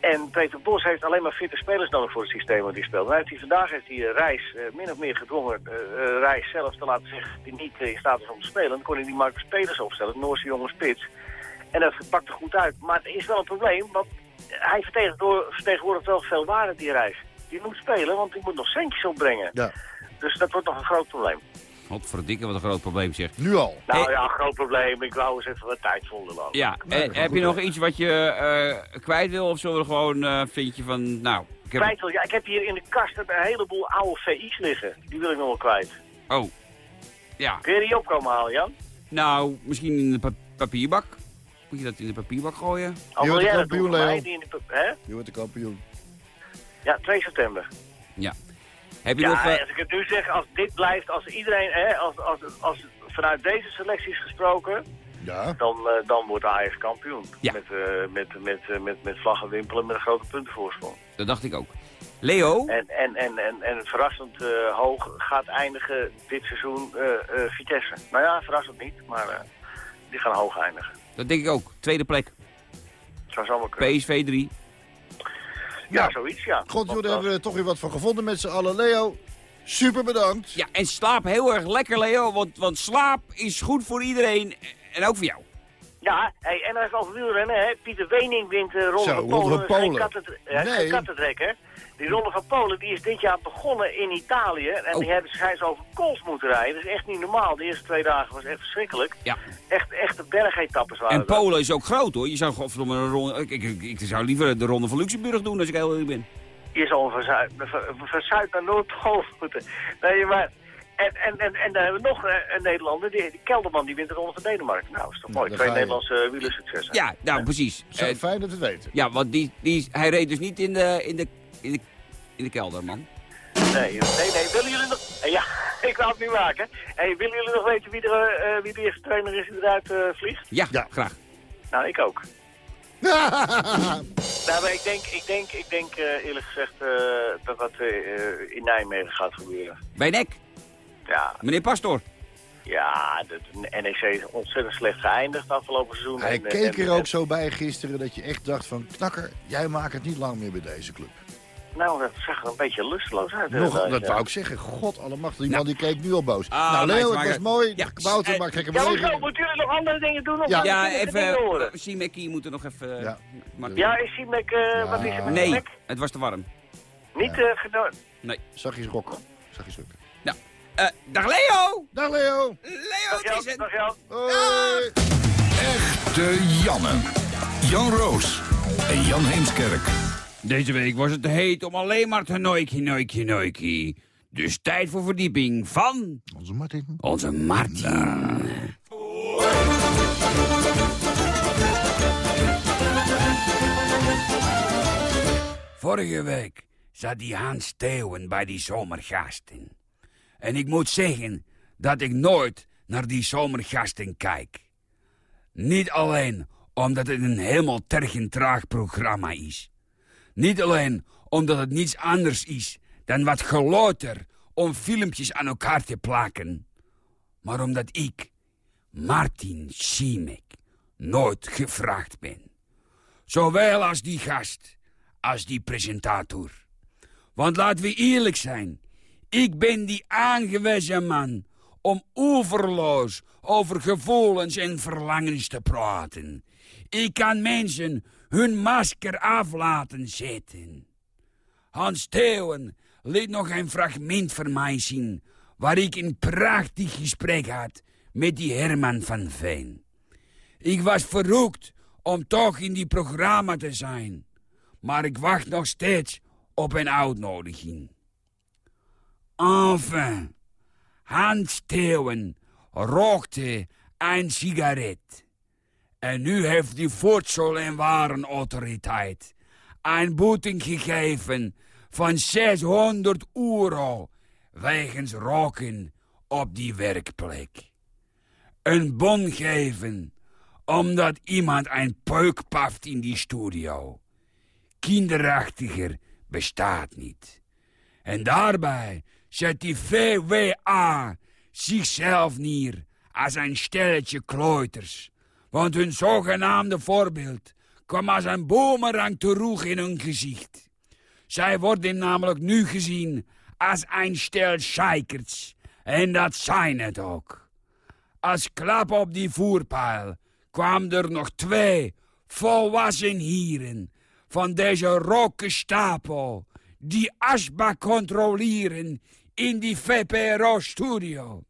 En Peter Bos heeft alleen maar fitte spelers nodig voor het systeem wat hij speelt. Heeft hij, vandaag heeft hij eh, Reis eh, min of meer gedwongen eh, Reis zelf te laten zeggen hij niet in staat is om te spelen. Dan kon hij die Marcus Peters opstellen, Noorse jonge spits. En dat pakt er goed uit. Maar er is wel een probleem, want hij vertegenwoordigt, vertegenwoordigt wel veel waarde, die Reis. Die moet spelen, want die moet nog centjes opbrengen. Ja. Dus dat wordt nog een groot probleem. Godverdikke, wat een groot probleem zeg. Nu al. Nou Hey. ja, groot probleem. Ik wou eens even wat tijd vonden lopen. Ja, Nee, eh, heb je nog iets wat je eh, kwijt wil of zullen we er gewoon, eh, vind je van, nou... Ik heb... Kwijt wil, ja, ik heb hier in de kast een heleboel oude VI's liggen. Die wil ik nog wel kwijt. Oh, ja. Kun je die opkomen halen, Jan? Nou, misschien in de pa- papierbak. Moet je dat in de papierbak gooien? Wil wordt jij de dat doen kampioen? Leo. In? Je wordt de kampioen. Ja, 2 september. Ja. Heb je Ja, nog... eh, als ik het nu zeg, als dit blijft, als iedereen, hè, als, als, als, vanuit deze selecties gesproken, Ja. dan, eh, dan wordt Ajax kampioen. Ja. Met, eh, met, met, met, met vlaggen wimpelen met een grote puntenvoorsprong. dat dacht ik ook. Leo? En, en, en, en, en het verrassend eh, hoog gaat eindigen dit seizoen eh, eh, Vitesse. Nou ja, verrassend niet, maar eh, die gaan hoog eindigen. Dat denk ik ook. Tweede plek. Zou zomaar kunnen. PSV 3. Ja, zoiets, ja. God, joh, daar hebben we er toch weer wat van gevonden met z'n allen. Leo, super bedankt. Ja, en slaap heel erg lekker, Leo. Want, want slaap is goed voor iedereen. En ook voor jou. Ja, hey, en als over wielrennen, hè. Pieter Wening wint de Ronde Zo, van Ronde Polen. van Geen Polen. katten- ja, Nee. kattentrekker. Die Ronde van Polen die is dit jaar begonnen in Italië. En Oh. die hebben schijns over kools moeten rijden. Dat is echt niet normaal. De eerste twee dagen was echt verschrikkelijk. Ja. Echt, echte bergetappes waren En dat. Polen is ook groot hoor. Je zou godverdomme een ronde... Ik, ik, ik, zou liever de ronde van Luxemburg doen als ik heel eerlijk ben. Je zal van Zuid, van, van Zuid naar Noordpool moeten. Nee, maar... En, en, en, en dan hebben we nog eh, een Nederlander, die, die Kelderman, die wint de Ronde van Denemarken. Nou, is toch mooi. Twee. Nederlandse uh, wielersuccessen. Ja, nou precies. Zo Eh, fijn dat we het weten. ja, want die, die, hij reed dus niet in de, in de, in de, in de kelder, man. Nee, nee, nee. Willen jullie nog... eh, Ja, ik wou het nu maken. Hey, willen jullie nog weten wie, er, eh, wie de eerste trainer is die eruit eh, vliegt? Ja, Ja. graag. Nou, ik ook. Nou, maar ik denk, ik denk, ik denk eh, eerlijk gezegd eh, dat dat eh, in Nijmegen gaat gebeuren. Bij nek, Ja, meneer Pastor. ja de NEC is ontzettend slecht geëindigd afgelopen seizoen. Hij En, keek en- er ook zo bij gisteren dat je echt dacht van... Knakker, jij maakt het niet lang meer bij deze club. Nou, dat zag er een beetje lusteloos uit. Nog, dat ja. wou ik zeggen. God allemachtig. Die Nou. man die keek nu al boos. Ah, nou, Leo, het maar- was mooi. Ja, Wouter eh, maakt gekke Ja, hoezo? Moeten jullie nog andere dingen doen? Of Ja. Ja, even... horen? Uh, Simekkie moet er nog even... eh, Ja. maar- Ja, is Siemek, eh wat is er met Nee, het was te warm. Niet eh gedaan. Zachtjes rokken. Zachtjes rokken. Nou, eh, dag Leo! Dag Leo. Leo, Dag het is dag Jan. Hoi. Echte Janne. Jan Roos en Jan Heemskerk. Deze week was het te heet om alleen maar te noikie, noikie, noikie. Dus tijd voor verdieping van Onze Martin. onze Martin. Vorige week zat die Hans Theeuwen bij die zomergasten. En ik moet zeggen dat ik nooit naar die zomergasten kijk. Niet alleen omdat het een helemaal tergend traag programma is. Niet alleen omdat het niets anders is dan wat geloter om filmpjes aan elkaar te plakken. Maar omdat ik, Martin Schimek, nooit gevraagd ben. Zowel als die gast, als die presentator. Want laten we eerlijk zijn, ik ben die aangewezen man om oeverloos over gevoelens en verlangens te praten. Ik kan mensen hun masker af laten zetten. Hans Theeuwen liet nog een fragment van mij zien... waar ik een prachtig gesprek had met die Herman van Veen. Ik was verroekt om toch in die programma te zijn. Maar ik wacht nog steeds op een uitnodiging. Enfin, Hans Theeuwen rookte een sigaret. En nu heeft die Voedsel- en Warenautoriteit een boeting gegeven van 600 euro wegens roken op die werkplek. Een bon geven omdat iemand een peuk paft in die studio. Kinderachtiger bestaat niet. En daarbij zet die VWA zichzelf neer als een stelletje kloiters. Want hun zogenaamde voorbeeld kwam als een boemerang terug in hun gezicht. Zij worden namelijk nu gezien als een stel sheikerts. En dat zijn het ook. Als klap op die voerpijl kwamen er nog twee volwassen hieren van deze roke stapel die asbak controleren in die VPRO-studio.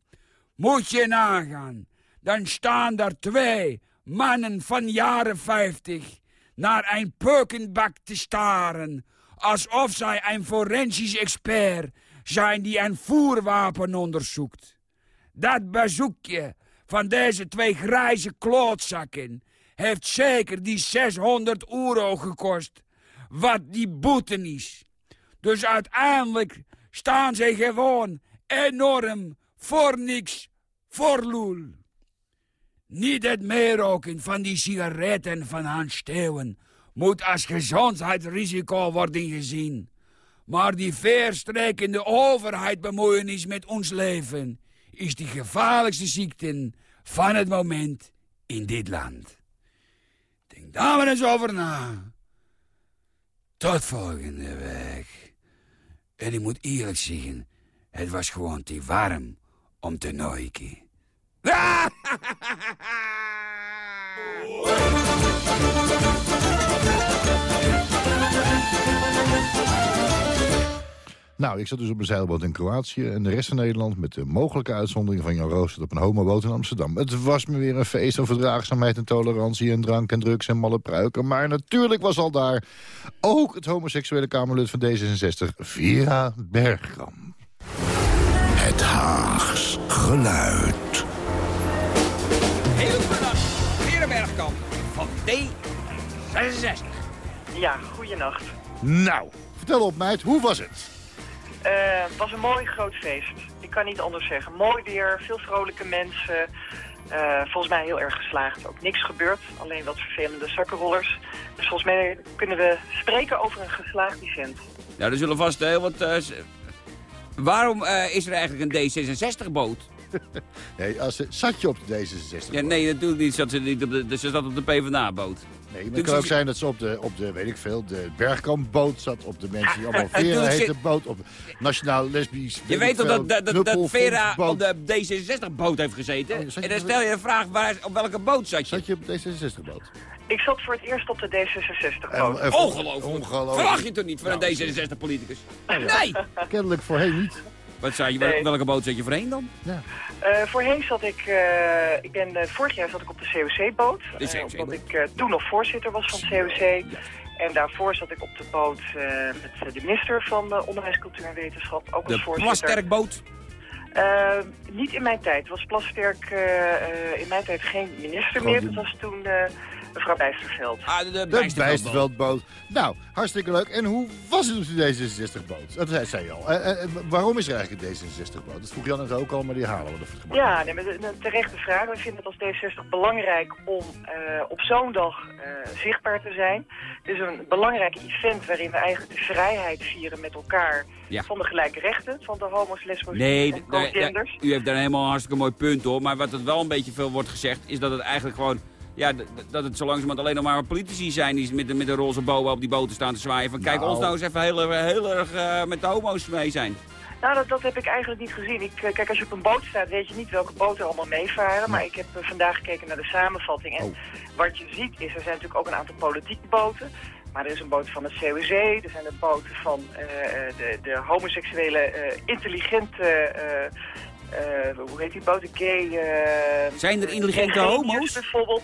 Moet je nagaan, dan staan daar twee mannen van jaren 50 naar een peukenbak te staren, alsof zij een forensisch expert zijn die een voerwapen onderzoekt. Dat bezoekje van deze twee grijze klootzakken heeft zeker die 600 euro gekost, wat die boete is. Dus uiteindelijk staan ze gewoon enorm voor niks voor lul. Niet het meeroken van die sigaretten van Hans Steeuwen moet als gezondheidsrisico worden gezien. Maar die verstrekkende overheid bemoeienis met ons leven is de gevaarlijkste ziekte van het moment in dit land. Denk daar maar eens over na. Tot volgende week. En ik moet eerlijk zeggen, het was gewoon te warm om te noiken. Nou, ik zat dus op een zeilboot in Kroatië en de rest van Nederland... met de mogelijke uitzondering van Jan Roos op een homoboot in Amsterdam. Het was me weer een feest van verdraagzaamheid en tolerantie... en drank en drugs en malle pruiken. Maar natuurlijk was al daar ook het homoseksuele Kamerlid van D66, Vera Bergkamp. Het Haags geluid. Heel goedendag, Vera Bergkamp van D66. Ja, goeienacht. Nou, vertel op meid, hoe was het? Eh, het was een mooi groot feest. Ik kan niet anders zeggen. Mooi weer, veel vrolijke mensen. Eh, volgens mij heel erg geslaagd. Ook niks gebeurd, alleen wat vervelende zakkenrollers. Dus volgens mij kunnen we spreken over een geslaagd event. Nou, er zullen vast heel wat... eh, s- waarom eh, is er eigenlijk een D66-boot? Nee, als, zat je op de D66? Ja, nee, natuurlijk niet. Zat ze, niet op de, ze zat op de PvdA-boot. Nee, maar het kan ook zijn dat ze op de, op de, weet ik veel, de Bergkampboot zat. Op de mensen die allemaal toen Vera heet de boot. Op Nationaal Lesbisch, Je weet toch dat, dat, dat, dat Vera op de D66-boot heeft gezeten? Oh, en dan stel je de vraag, waar, op welke boot zat je? Zat je op de D66-boot? Ik zat voor het eerst op de D66-boot. Ongelooflijk. Ongelooflijk. Verwacht je toch niet van Nou, een D66-politicus? Nee! Kennelijk voorheen niet. Wat zei je, Nee. welke boot zat je voorheen dan? Eh, voorheen zat ik, eh, ik ben, eh, vorig jaar zat ik op de COC-boot. Omdat ik eh, toen nog voorzitter was van COC. En daarvoor zat ik op de boot eh, met de minister van Onderwijs, Cultuur en Wetenschap. Ook als De voorzitter. Plasterkboot. Niet in mijn tijd. Het was Plasterk eh, eh, in mijn tijd geen minister meer. Dat was toen eh, mevrouw Bijsterveld. Ah, de, de De Bijsterveldboot. Bijsterveldboot. Nou, hartstikke leuk. En hoe was het op de D66-boot? Dat zei- zei je al. Eh, eh, waarom is er eigenlijk een D66-boot? Dat vroeg Jan net ook al, maar die halen we er het. Ja, nee, maar de- een terechte vraag. We vinden het als D60 belangrijk om eh, op zo'n dag eh, zichtbaar te zijn. Het is een belangrijk event waarin we eigenlijk de vrijheid vieren met elkaar... Ja. van de gelijke rechten van de homo's, lesbo's Nee, en transgenders. daar- u heeft daar helemaal een hartstikke mooi punt hoor. Maar wat het wel een beetje veel wordt gezegd, is dat het eigenlijk gewoon... Ja, dat het zo langzamerhand alleen nog maar politici zijn die met, de- met een roze boa op die boten staan te zwaaien. Van kijk, Nou. ons nou eens even heel, erg- heel erg eh, met de homo's mee zijn. Nou, dat, dat heb ik eigenlijk niet gezien. Ik, eh, kijk, als je op een boot staat, weet je niet welke boten allemaal meevaren. Maar ik heb eh, vandaag gekeken naar de samenvatting. En Oh. wat je ziet is, er zijn natuurlijk ook een aantal politieke boten. Maar er is een boot van het COC, er zijn de boten van eh, eh, de, de homoseksuele, eh, intelligente... eh, eh, hoe heet die boot? Gay... eh, Zijn er intelligente homo's? bijvoorbeeld.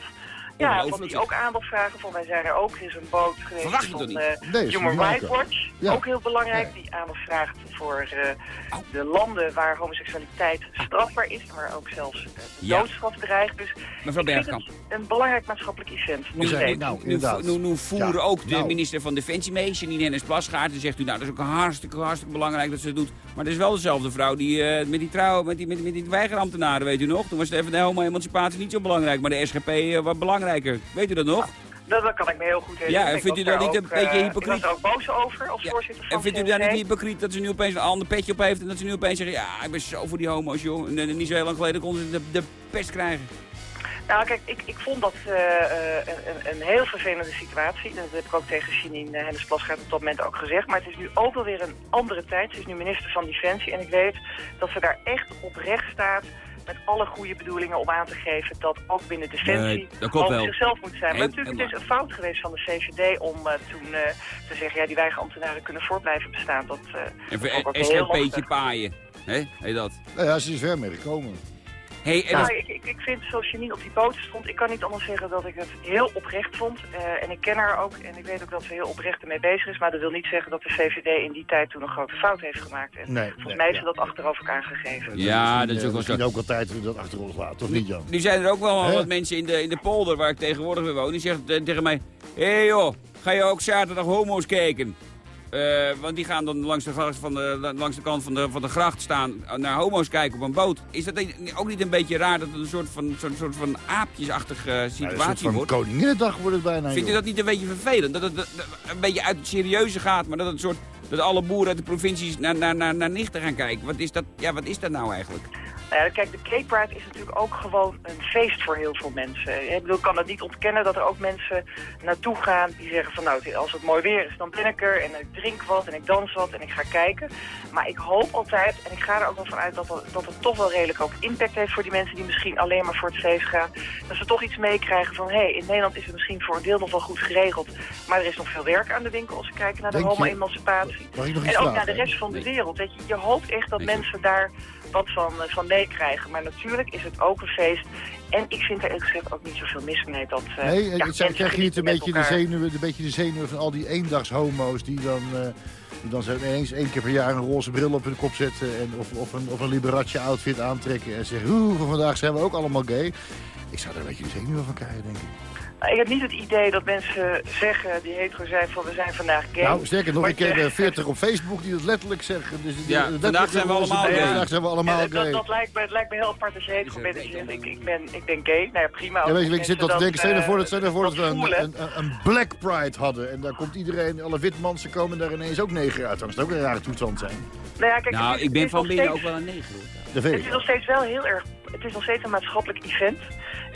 Ja, Ongelooflijk, die ook aandacht vragen. Van wij zijn er ook. Er is een boot geweest Verwacht van toch niet? eh, Nee, Human Rights. Watch. Ja. Ook heel belangrijk. Die aandacht vraagt voor eh, de landen waar homoseksualiteit strafbaar is. Maar ook zelfs eh, de Ja. doodstraf dreigt. Dus Mevrouw ik vind Bergkamp. het een belangrijk maatschappelijk event. Nu, nu, nou, nu, inderdaad. nu, nu voeren Ja, ook de nou. minister van Defensie mee, Janine Hennis Plasgaard. En zegt u, nou, dat is ook hartstikke, hartstikke belangrijk dat ze het doet. Maar dat is wel dezelfde vrouw die eh, met die trouw, met die, met, met die weigerambtenaren, weet u nog? Toen was het even de homo-emancipatie niet zo belangrijk, maar de SGP wat belangrijker. Weet u dat nog? Dat, dat kan ik me heel goed herinneren. Ja, en vindt u dat daar niet een ook, beetje eh, hypocriet? Ik was er ook boos over als Ja. voorzitter van En vindt u daar niet hypocriet dat ze nu opeens een ander petje op heeft en dat ze nu opeens zeggen, ja, ik ben zo voor die homo's, joh. En, eh, niet zo heel lang geleden konden ze de, de pest krijgen. Nou, kijk, ik, ik vond dat eh, een, een, een heel vervelende situatie. Dat heb ik ook tegen Janine Hennis Plasgaard op dat moment ook gezegd. Maar het is nu ook wel weer een andere tijd. Ze is nu minister van Defensie. En ik weet dat ze daar echt oprecht staat met alle goede bedoelingen om aan te geven dat ook binnen Defensie Nee, dat zichzelf moet zijn. Maar natuurlijk, het helemaal. is een fout geweest van de VVD om eh, toen eh, te zeggen, ja, die weigerambtenaren kunnen voort blijven bestaan. Dat, eh, En voor heel SGP'tje paaien. Hé, heet dat. Nou ja, ze is ver mee gekomen. Hey, en Nou, ik, ik, ik vind, zoals Janine op die boot stond, ik kan niet anders zeggen dat ik het heel oprecht vond. Eh, en ik ken haar ook en ik weet ook dat ze heel oprecht ermee bezig is. Maar dat wil niet zeggen dat de VVD in die tijd toen een grote fout heeft gemaakt. En Nee, volgens nee, mij ja. ze dat achteraf ook aangegeven. Ja, dat is ook wel Misschien zo. ook altijd dat achter ons laten, of niet Jan? Nu zijn er ook wel wat mensen in de, in de polder waar ik tegenwoordig weer woon. Die zeggen tegen mij, hé hey joh, ga je ook zaterdag homo's kijken? Eh, want die gaan dan langs de, van de, langs de kant van de, van de gracht staan eh, naar homo's kijken op een boot. Is dat ook niet een beetje raar dat het een soort van, soort, soort van aapjesachtige Ja, een situatie soort van wordt? Koninginnedag wordt het bijna. Vindt u joh. dat niet een beetje vervelend? Dat het eh, een beetje uit het serieuze gaat, maar dat het een soort dat alle boeren uit de provincies naar, naar, naar, naar nichten gaan kijken. Wat is, dat, ja, wat is dat nou eigenlijk? Ja, kijk, de Gay Pride is natuurlijk ook gewoon een feest voor heel veel mensen. Ik bedoel, ik kan het niet ontkennen dat er ook mensen naartoe gaan die zeggen van nou, als het mooi weer is, dan ben ik er en ik drink wat en ik dans wat en ik ga kijken. Maar ik hoop altijd, en ik ga er ook wel van uit dat, het- dat het toch wel redelijk ook impact heeft voor die mensen die misschien alleen maar voor het feest gaan. Dat ze toch iets meekrijgen van hé, hey, in Nederland is het misschien voor een deel nog wel goed geregeld, maar er is nog veel werk aan de winkel als we kijken naar de homo-emancipatie. En ook naar de rest van de wereld. Weet je, je hoopt echt dat mensen daar wat van, eh, van meekrijgen. Maar natuurlijk is het ook een feest. En ik vind er eerlijk gezegd ook niet zoveel mis mee. Dat, eh, Nee, ja, ik mensen krijg je niet een beetje, de zenuwen, een beetje de zenuwen van al die eendagshomo's... die dan, eh, die dan ineens één keer per jaar een roze bril op hun kop zetten... En of, of een, of een Liberace outfit aantrekken en zeggen... van vandaag zijn we ook allemaal gay. Ik zou er een beetje de zenuwen van krijgen, denk ik. Nou, ik heb niet het idee dat mensen zeggen die hetero zijn van we zijn vandaag gay. Nou, sterker nog, ik ken je- eh, 40 op Facebook die dat letterlijk zeggen. Dus die- Ja, vandaag zijn we allemaal gay. Vandaag zijn we allemaal dat, dat lijkt me, het lijkt me heel apart als je hetero bent. ik, ik, ben, ik ben gay. Nou ja, prima. Ja, weet je, ik zit dat te denken, stel je eh, voor dat, stel je voor dat we een, een, een- Black Pride hadden. En daar komt iedereen, alle witmansen komen daar ineens ook neger uit. Dat zou ook een rare toestand zijn. Nou, ja, kijk, Nou, is- ik ben van binnen steeds- ook wel een neger. Het is nog steeds wel heel erg. Het is nog steeds een maatschappelijk event.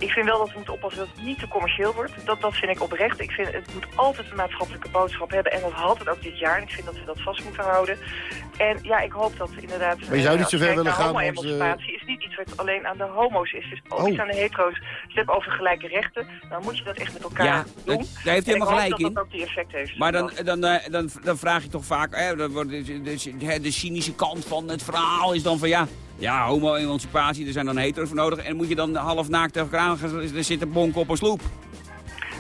Ik vind wel dat we moeten oppassen dat het niet te commercieel wordt. Dat, dat vind ik oprecht. Ik vind het moet altijd een maatschappelijke boodschap hebben. En dat had het ook dit jaar. En ik vind dat we dat vast moeten houden. En ja, ik hoop dat inderdaad... Maar je zou niet eh, zo ver willen gaan, want, eh, Homo-emancipatie is niet iets wat alleen aan de homo's is. Het is ook Oh. iets aan de hetero's. Het hebt over gelijke rechten, dan moet je dat echt met elkaar Ja, doen. dat- daar heeft helemaal hoop gelijk dat in. dat ook die effect heeft. Maar dan, dan, eh, dan, dan vraag je toch vaak, hè, de, de, de, de cynische kant van het verhaal is dan van ja, ja, homo-emancipatie, er zijn dan hetero's voor nodig. En moet je dan half naakt tegen elkaar aan gaan zitten bonken op een sloep?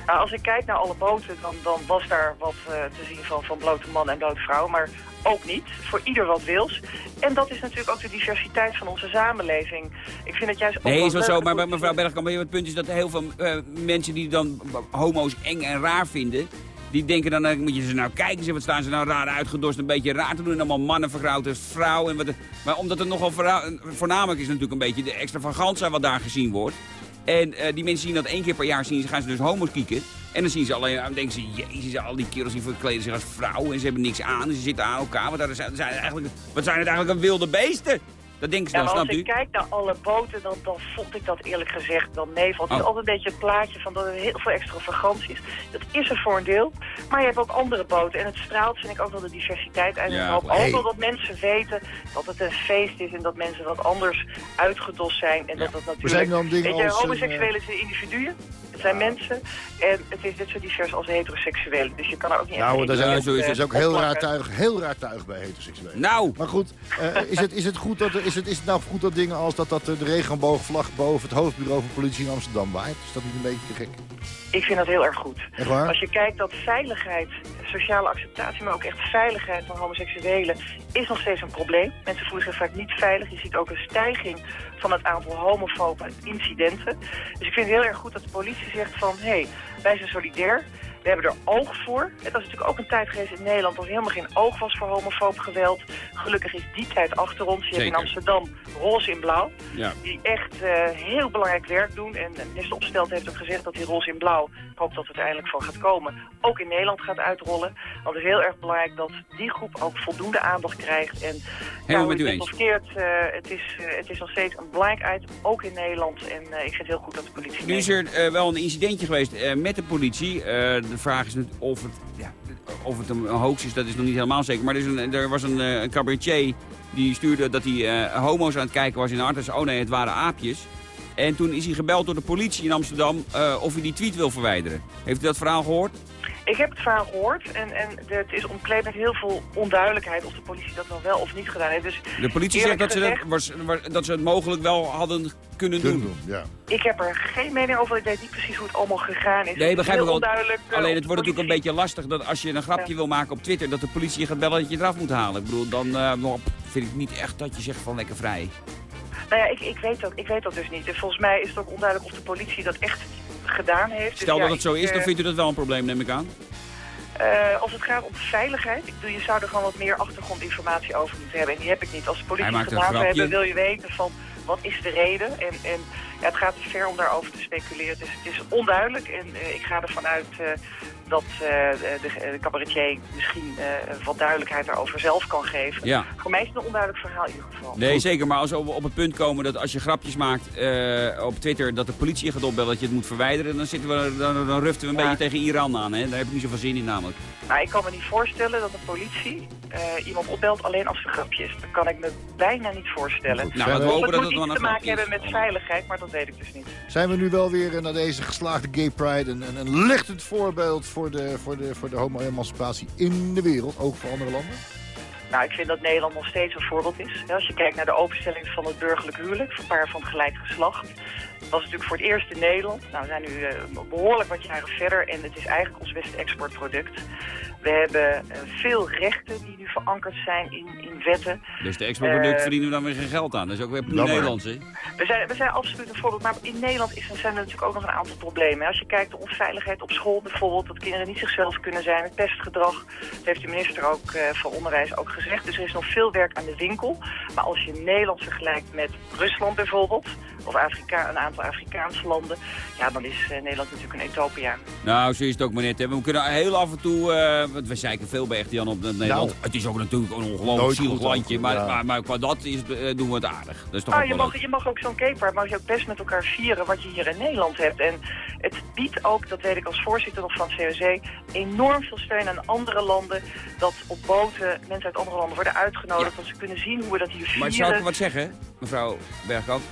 Nou, als ik kijk naar alle boten, dan, dan was daar wat eh, te zien van, van blote man en blote vrouw. Maar ook niet. Voor ieder wat wils. En dat is natuurlijk ook de diversiteit van onze samenleving. Ik vind het juist ook Nee, is wel zo. Maar bij mevrouw Bergkamp, weet je wat het punt is dat heel veel eh, mensen die dan homo's eng en raar vinden... Die denken dan, eh, moet je ze nou kijken, wat staan ze nou raar uitgedost, een beetje raar te doen. En allemaal mannen vergroot als vrouwen. En wat, maar omdat het nogal voorna- voornamelijk is natuurlijk een beetje de extravaganza wat daar gezien wordt. En eh, die mensen zien dat één keer per jaar, zien, gaan ze dus homo's kieken. En dan zien ze alleen, dan denken ze, jezus, al die kerels die verkleden zich als vrouwen. En ze hebben niks aan, en ze zitten aan elkaar. Wat, zijn, zijn eigenlijk, wat zijn het eigenlijk een wilde beesten? Dat denken ze Ja, dan, maar als ik kijk naar alle boten, dan, dan vond ik dat eerlijk gezegd dan meevalt. Het is Oh. altijd een beetje het plaatje van dat er heel veel extravagantie is. Dat is er voor een deel. Maar je hebt ook andere boten. En het straalt, vind ik, ook wel de diversiteit uit. En Ja, ik hoop hey. ook wel dat mensen weten dat het een feest is. En dat mensen wat anders uitgedost zijn. En dat dat natuurlijk... Er zijn dan dingen Weet je, als... een, homoseksuelen zijn individuen. Het zijn mensen. En het is net zo divers als heteroseksuelen. Dus je kan er ook niet Nou, zo is is ook eh, heel raar tuig, heel raar tuig bij heteroseksuelen. Nou, Maar goed, eh, is, het, is, het goed dat, er- is, het, is het nou goed dat dingen als dat, dat de regenboogvlag boven het hoofdbureau van politie in Amsterdam waait? Is dat niet een beetje te gek? Ik vind dat heel erg goed. Echt waar? Als je kijkt dat veiligheid, sociale acceptatie, maar ook echt veiligheid van homoseksuelen is nog steeds een probleem. Mensen voelen zich vaak niet veilig. Je ziet ook een stijging van het aantal homofobe incidenten. Dus ik vind het heel erg goed dat de politie zegt van, hé, hey, wij zijn solidair. We hebben er oog voor. Het was natuurlijk ook een tijd geweest in Nederland dat er helemaal geen oog was voor homofoob geweld. Gelukkig is die tijd achter ons. Je hebt in. Amsterdam roze in blauw ja. die echt eh, heel belangrijk werk doen. En minister Opstelt heeft ook gezegd dat die roze in blauw, ik hoop dat het er eindelijk van gaat komen, ook in Nederland gaat uitrollen. Want het is heel erg belangrijk dat die groep ook voldoende aandacht krijgt. En Helemaal hoe met u eens. eh, het, is, eh, het is nog steeds een belangrijk item, ook in Nederland. En eh, ik vind het heel goed dat de politie Nu is er eh, wel een incidentje geweest eh, met de politie. De vraag is of het, ja, of het een hoax is, dat is nog niet helemaal zeker. Maar er, is een, er was een, eh, een cabaretier die stuurde dat hij eh, homo's aan het kijken was in Artes. Oh nee, het waren aapjes. En toen is hij gebeld door de politie in Amsterdam eh, of hij die tweet wil verwijderen. Heeft u dat verhaal gehoord? Ik heb het verhaal gehoord en, en het is omkleed met heel veel onduidelijkheid of de politie dat nou wel of niet gedaan heeft. Dus De politie zegt dat ze, dat, gezegd- was, was- dat ze het mogelijk wel hadden kunnen doen. Kunnen doen, ja. ik heb er geen mening over. Ik weet niet precies hoe het allemaal gegaan is. Nee, begrijp ik wel. onduidelijk. eh, Alleen het wordt natuurlijk een beetje lastig dat als je een grapje Ja. wil maken op Twitter... dat de politie je gaat bellen dat je eraf moet halen. Ik bedoel, dan eh, nog vind ik niet echt dat je zegt van lekker vrij. Nou ja, ik, ik, weet dat, ik weet dat dus niet. En volgens mij is het ook onduidelijk of de politie dat echt gedaan heeft. Dus Stel ja, dat het zo is, dan eh, vindt u dat wel een probleem, neem ik aan. eh, als het gaat om veiligheid, ik bedoel, je zou er gewoon wat meer achtergrondinformatie over moeten hebben. En die heb ik niet. Als de politie gedaan hebben, wil je weten van wat is de reden. En, en Ja, het gaat te ver om daarover te speculeren. Dus het is onduidelijk en eh, ik ga ervan uit eh, dat eh, de, de cabaretier misschien wat duidelijkheid daarover zelf kan geven. Ja. Voor mij is het een onduidelijk verhaal in ieder geval. Nee, zeker. Maar als we op, het punt komen dat als je grapjes maakt op Twitter... dat de politie je gaat opbellen dat je het moet verwijderen... dan, zitten we, dan, dan ruften we een Ja. beetje tegen Iran aan. Hè? Daar heb ik niet zoveel zin in namelijk. Nou, ik kan me niet voorstellen dat de politie iemand opbelt alleen als het een grapje is. Dat kan ik me bijna niet voorstellen. Goed, nou, we hopen het dat moet het iets een te maken hebben met veiligheid, maar dat weet ik dus niet. Zijn we nu wel weer naar deze geslaagde gay pride... een, een, een lichtend voorbeeld voor de, voor de, voor de homo-emancipatie in de wereld, ook voor andere landen? Nou, ik vind dat Nederland nog steeds een voorbeeld is. Als je kijkt naar de openstelling van het burgerlijk huwelijk voor paren van gelijk geslacht. Dat was natuurlijk voor het eerst in Nederland. Nou, we zijn nu eh, behoorlijk wat jaren verder en het is eigenlijk ons beste exportproduct. We hebben eh, veel rechten die nu verankerd zijn in, in wetten. Dus de exportproducten Eh, verdienen we dan weer geen geld aan. Dat is ook weer. Nederlands, hè? We zijn, we zijn absoluut een voorbeeld, maar in Nederland is, zijn er natuurlijk ook nog een aantal problemen. Als je kijkt de onveiligheid op school bijvoorbeeld, dat kinderen niet zichzelf kunnen zijn, het pestgedrag, dat heeft de minister ook eh, van Onderwijs ook gezegd. Dus er is nog veel werk aan de winkel. Maar als je Nederland vergelijkt met Rusland bijvoorbeeld, of Afrika, een aantal Afrikaanse landen, ja, dan is eh, Nederland natuurlijk een utopia. Nou, zo is het ook maar net. Hè. We kunnen heel af en toe... want we zeiken veel bij echt Jan op Nederland. Nou. het is ook natuurlijk een ongelooflijk zielig landje. Maar, ja. maar, maar qua dat is, eh, doen we het aardig. Dat is toch Ah, je, mag, je mag ook zo'n caper, mag je ook best met elkaar vieren wat je hier in Nederland hebt. En het biedt ook, dat weet ik als voorzitter nog van het COC, enorm veel steun aan andere landen. Dat op boten mensen uit andere landen worden uitgenodigd. Dat ze kunnen zien hoe we dat hier vieren. Maar zou ik wat zeggen, mevrouw Bergkamp?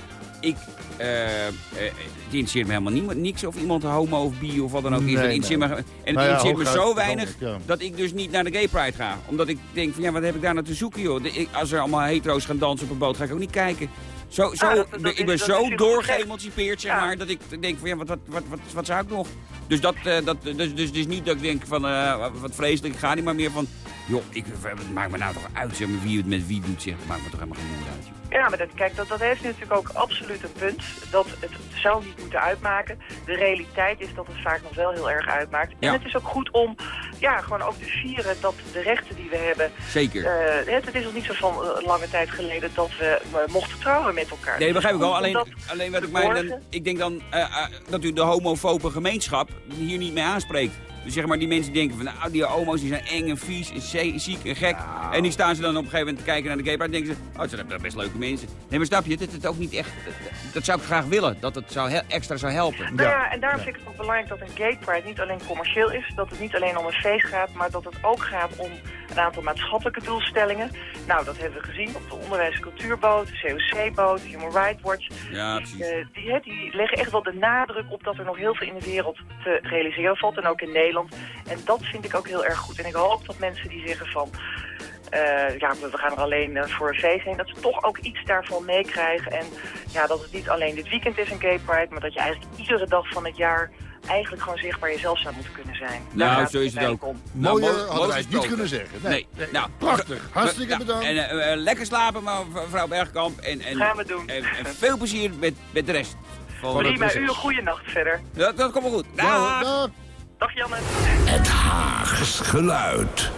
Ik, eh, eh, het interesseert me helemaal niemand, niks of iemand homo of bi of wat dan ook is. Nee, Dat nee. interesseert me, en het Nou ja, interesseert me zo weinig ja. dat ik dus niet naar de gay pride ga. Omdat ik denk van ja, wat heb ik daar nou te zoeken joh? De- ik- als er allemaal hetero's gaan dansen op een boot, ga ik ook niet kijken. Zo, zo, Ah, dat- dat ik is- ben dat is zo doorgeëmancipeerd, zeg Ja. maar, dat ik denk van ja, wat, wat, wat, wat, wat zou ik nog? Dus, dat, eh, dat, dus, dus, dus het is niet dat ik denk van eh, wat vreselijk, ik ga niet, maar meer van... Joh, ik, het maakt me nou toch uit, zeg maar, wie het met wie doet, zeg. Maakt me toch helemaal geen moeite uit, joh. Ja, maar dat, kijk, dat, dat heeft natuurlijk ook absoluut een punt. Dat het zou niet moeten uitmaken. De realiteit is dat het vaak nog wel heel erg uitmaakt. Ja. En het is ook goed om ja, gewoon ook te vieren dat de rechten die we hebben... Zeker. eh, het, het is nog niet zo van eh, lange tijd geleden dat we eh, mochten trouwen met elkaar. Nee, begrijp ik wel. Alleen, alleen wat ik mij dan, ik denk dan dat u de homofobe gemeenschap hier niet mee aanspreekt. Dus zeg maar die mensen denken van nou die homo's die zijn eng en vies en ze- ziek en gek. En die staan ze dan op een gegeven moment te kijken naar de gay pride en denken ze, oh het zijn best leuke mensen. Nee, maar snap je, dat het ook niet echt, dat, dat zou ik graag willen, dat het zou extra zou helpen. Nou ja, en daarom vind ik het ook belangrijk dat een gay pride niet alleen commercieel is. Dat het niet alleen om een feest gaat, maar dat het ook gaat om een aantal maatschappelijke doelstellingen. Nou, dat hebben we gezien op de Onderwijs- en Cultuurboot, de COC-boot, Human Rights Watch. Ja, precies. Eh, die, die leggen echt wel de nadruk op dat er nog heel veel in de wereld te realiseren valt. En ook in Nederland. En dat vind ik ook heel erg goed. En ik hoop dat mensen die zeggen van... eh, ja, we gaan er alleen eh, voor een feest heen. Dat ze toch ook iets daarvan meekrijgen. En ja, dat het niet alleen dit weekend is een gay pride. Maar dat je eigenlijk iedere dag van het jaar eigenlijk gewoon zichtbaar jezelf zou moeten kunnen zijn. Nou, zo is het ook. om. Nou, Mooier mo- hadden mooi wij het niet kunnen zeggen. Nee, Nee. nou, Prachtig. Hartstikke nou, bedankt. En eh, lekker slapen, mevrouw Bergkamp. En, en, Gaan we doen. En, en veel plezier met, met de rest. Prima, u een goede nacht verder. Dat, dat komt wel goed. Ja, Dag. Dag. Janne. Het Haags geluid.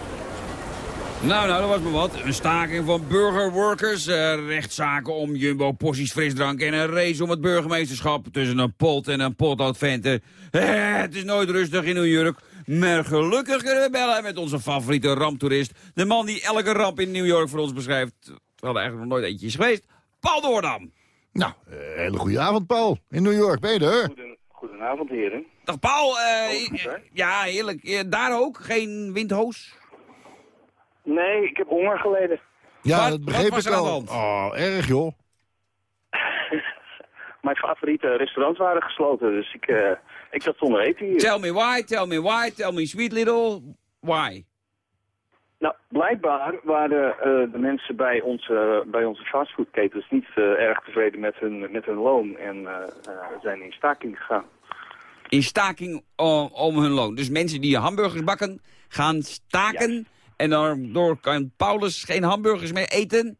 Nou, nou, dat was maar wat. Een staking van burgerworkers, eh, rechtszaken om jumbo-porties frisdrank... en een race om het burgemeesterschap tussen een pot en een potloodventen. Eh, het is nooit rustig in New York. Maar gelukkig kunnen we bellen met onze favoriete ramptoerist. De man die elke ramp in New York voor ons beschrijft. Terwijl er eigenlijk nog nooit eentje is geweest. Paul Doordam. Nou, eh, hele goede avond, Paul. In New York, ben je er? Goeden, goedenavond, heren. Paul. eh, Goed, hè? ja, heerlijk. Eh, daar ook? Geen windhoos? Nee, ik heb honger geleden. Ja, Wat- dat begreep wat was ik al. hand? Oh, erg joh. Mijn favoriete restaurants waren gesloten, dus ik, eh, ik zat zonder eten hier. Tell me why, tell me why, tell me sweet little why. Nou, blijkbaar waren eh, de mensen bij onze, bij onze fastfoodketens niet eh, erg tevreden met hun, met hun loon en eh, eh, zijn in staking gegaan. In staking om, om hun loon. Dus mensen die hamburgers bakken, gaan staken. En daardoor kan Paulus geen hamburgers meer eten.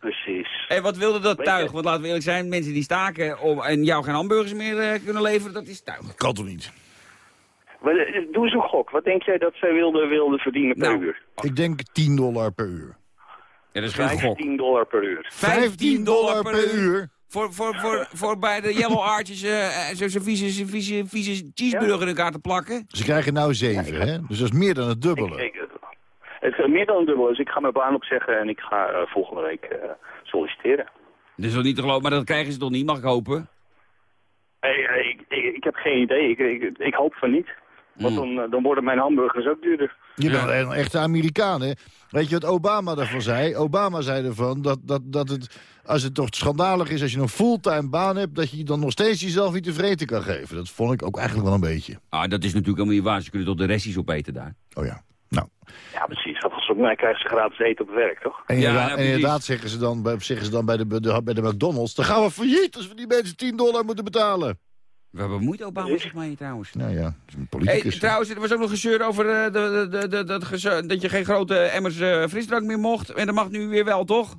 Precies. En wat wilde dat tuig? Want laten we eerlijk zijn, mensen die staken om, en jou geen hamburgers meer eh, kunnen leveren, dat is tuig. Kan toch niet? Eh, Doe eens een gok. Wat denk jij dat zij wilden, wilden verdienen per Nou, uur? Ik denk 10 dollar per uur. Ja, dat is geen gok. 15 dollar per uur. 15 dollar per uur. Voor, voor, voor, voor bij de Yellow Arches eh, zo'n zo vieze, vieze, vieze cheeseburger in elkaar te plakken? Ze krijgen nou zeven, hè? Dus dat is meer dan het dubbele. Ik, ik- het is meer dan een dubbel, dus ik ga mijn baan opzeggen en ik ga eh, volgende week eh, solliciteren. Dat is wel niet te geloven, maar dat krijgen ze toch niet, mag ik hopen? Hey, hey, ik, ik, ik heb geen idee, ik, ik, ik hoop van niet. Want Mm. dan, eh, dan worden mijn hamburgers ook duurder. Je bent een echte Amerikaan, hè? Weet je wat Obama daarvan zei? Obama zei ervan dat, dat, dat het, als het toch schandalig is als je een fulltime baan hebt... dat je dan nog steeds jezelf niet tevreden kan geven. Dat vond ik ook eigenlijk wel een beetje. Ah, dat is natuurlijk helemaal niet waar. Ze kunnen toch de resties opeten daar. Oh ja. Nou, Ja, precies. Volgens mij krijgen ze gratis eten op werk, toch? en Ja, inderdaad, ja, en inderdaad zeggen ze dan, bij, zeggen ze dan bij, de, bij, de, bij de McDonald's... dan gaan we failliet als we die mensen 10 dollar moeten betalen. We bemoeit Obama zich mee trouwens. Nou ja, dat is een Hey, politicus. trouwens, er was ook nog gezeur over eh, de, de, de, de, dat, gezeur- dat je geen grote emmers eh, frisdrank meer mocht. En dat mag nu weer wel, toch?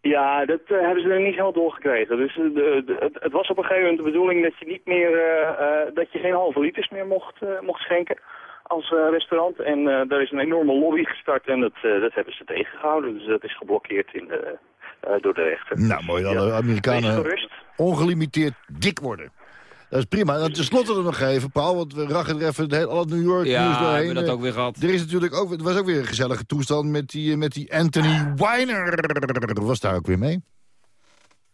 Ja, dat eh, hebben ze er niet helemaal doorgekregen. Dus de, de- het, het was op een gegeven moment de bedoeling dat je niet meer, eh, eh, dat je geen halve liters meer mocht, eh, mocht schenken als eh, restaurant. En eh, daar is een enorme lobby gestart en dat, eh, dat hebben ze tegengehouden. Dus dat is geblokkeerd in de, eh, door de rechter. Nou, mooi dan Ja. Amerikanen gerust. ongelimiteerd dik worden. Dat is prima. En ten slotte er nog even, Paul, want we rachen er even het hele, al het New York Ja, nieuws we doorheen. hebben dat ook weer gehad. Er is natuurlijk ook, er was ook weer een gezellige toestand met die, eh, met die Anthony Weiner. Was daar ook weer mee?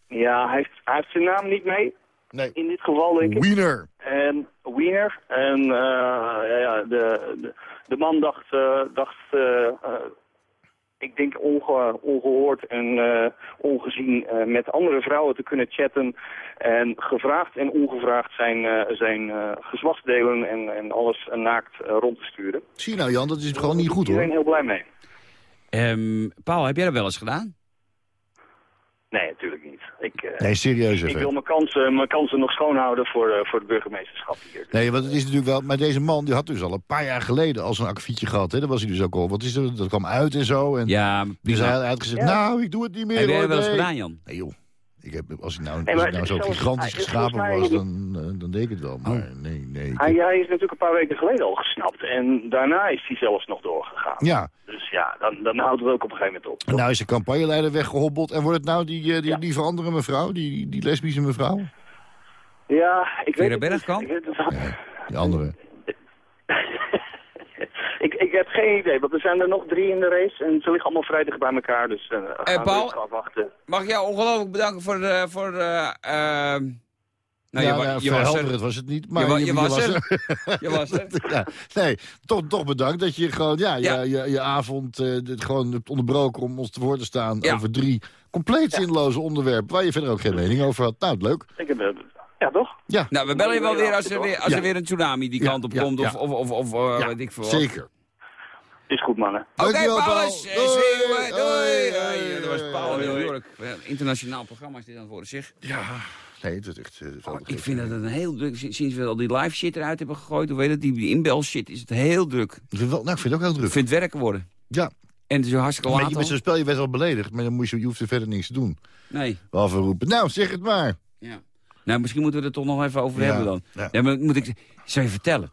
Ja, hij heeft, hij heeft zijn naam niet mee. Nee. In dit geval denk ik. Wiener. En Wiener. En eh, ja, ja, de, de, de man dacht, eh, dacht ik denk onge, ongehoord en eh, ongezien eh, met andere vrouwen te kunnen chatten. En gevraagd en ongevraagd zijn, eh, zijn eh, gezwachtsdelen en, en alles naakt rond te sturen. Zie je nou Jan, dat is gewoon niet goed Iedereen hoor. heel blij mee. Ehm, Paul, heb jij dat wel eens gedaan? Nee, natuurlijk niet. Ik, eh, Nee, serieus ik even. wil mijn kansen, mijn kansen nog schoonhouden voor, eh, voor het burgemeesterschap hier. Nee, want het is natuurlijk wel... Maar deze man die had dus al een paar jaar geleden al zo'n akkefietje gehad. Hè? Dat was hij dus ook al. Wat is er? Dat kwam uit en zo. En Ja, dus hij, had gezegd, nou, ik doe het niet meer. heb jij dat wel eens gedaan, Jan? Nee joh. Ik heb, als ik nou, Nee, als maar ik nou zo zelfs- gigantisch hij is geschapen mij- was, dan, eh, dan deed ik het wel. Maar Oh. nee, nee. ik Hij, heb- hij is natuurlijk een paar weken geleden al gesnapt. En daarna is hij zelfs nog doorgegaan. Ja, Dus ja, dan, dan houdt het ook op een gegeven moment op. nou is de campagneleider weggehobbeld. En wordt het nou die, eh, die, Ja. die veranderde mevrouw? Die, die, lesbische mevrouw? Ja, ik Vera weet het niet. Bergkamp? Ik, weet het- Die andere. ik, ik heb geen idee, want er zijn er nog drie in de race. En ze liggen allemaal vrij dicht bij elkaar. Dus eh gaan we Paul? afwachten. Mag ik jou ongelooflijk bedanken voor... eh voor eh, ehm, nou, ja, je, nou, je was er. verhelderend was het niet. Maar Je wa- je, je was er. Je was er. ja, nee, toch, toch bedankt dat je gewoon ja, Ja. Je, je, je avond eh, dit gewoon hebt onderbroken om ons te woord te staan Ja. over drie compleet zinloze onderwerpen waar je verder ook geen mening over had. Nou, leuk. Ik heb, ja, toch? Ja, Nou, we bellen je wel weer als er weer, als er Ja. weer een tsunami die Ja, kant op komt. Of, ja. of, of, of eh, ja, weet ik veel wat. zeker. Is goed, mannen. Oké, Dankjewel, Paulus. Paul. eh, Doei. Doei. Doei. Doei. Doei. Dat was Paul in Doei. New York. Internationaal programma is dit aan het worden, zeg. Ja, nee, het is echt... eh, Oh, ik vind dat het een heel druk... Sinds we al die live shit eruit hebben gegooid, hoe weet het, die, die inbel shit, is het heel druk. Ik vind, wel, nou, ik vind het ook heel druk. Ik vind het werken worden. Ja, En het is zo hartstikke laat met zo'n spel, je werd al beledigd, maar dan moest je, je hoeft er verder niks te doen. Nee. Behalve roepen, nou, zeg het maar. Ja. Nou, misschien moeten we het er toch nog even over Ja, hebben dan. ja. Ja. maar moet ik... Zou je vertellen?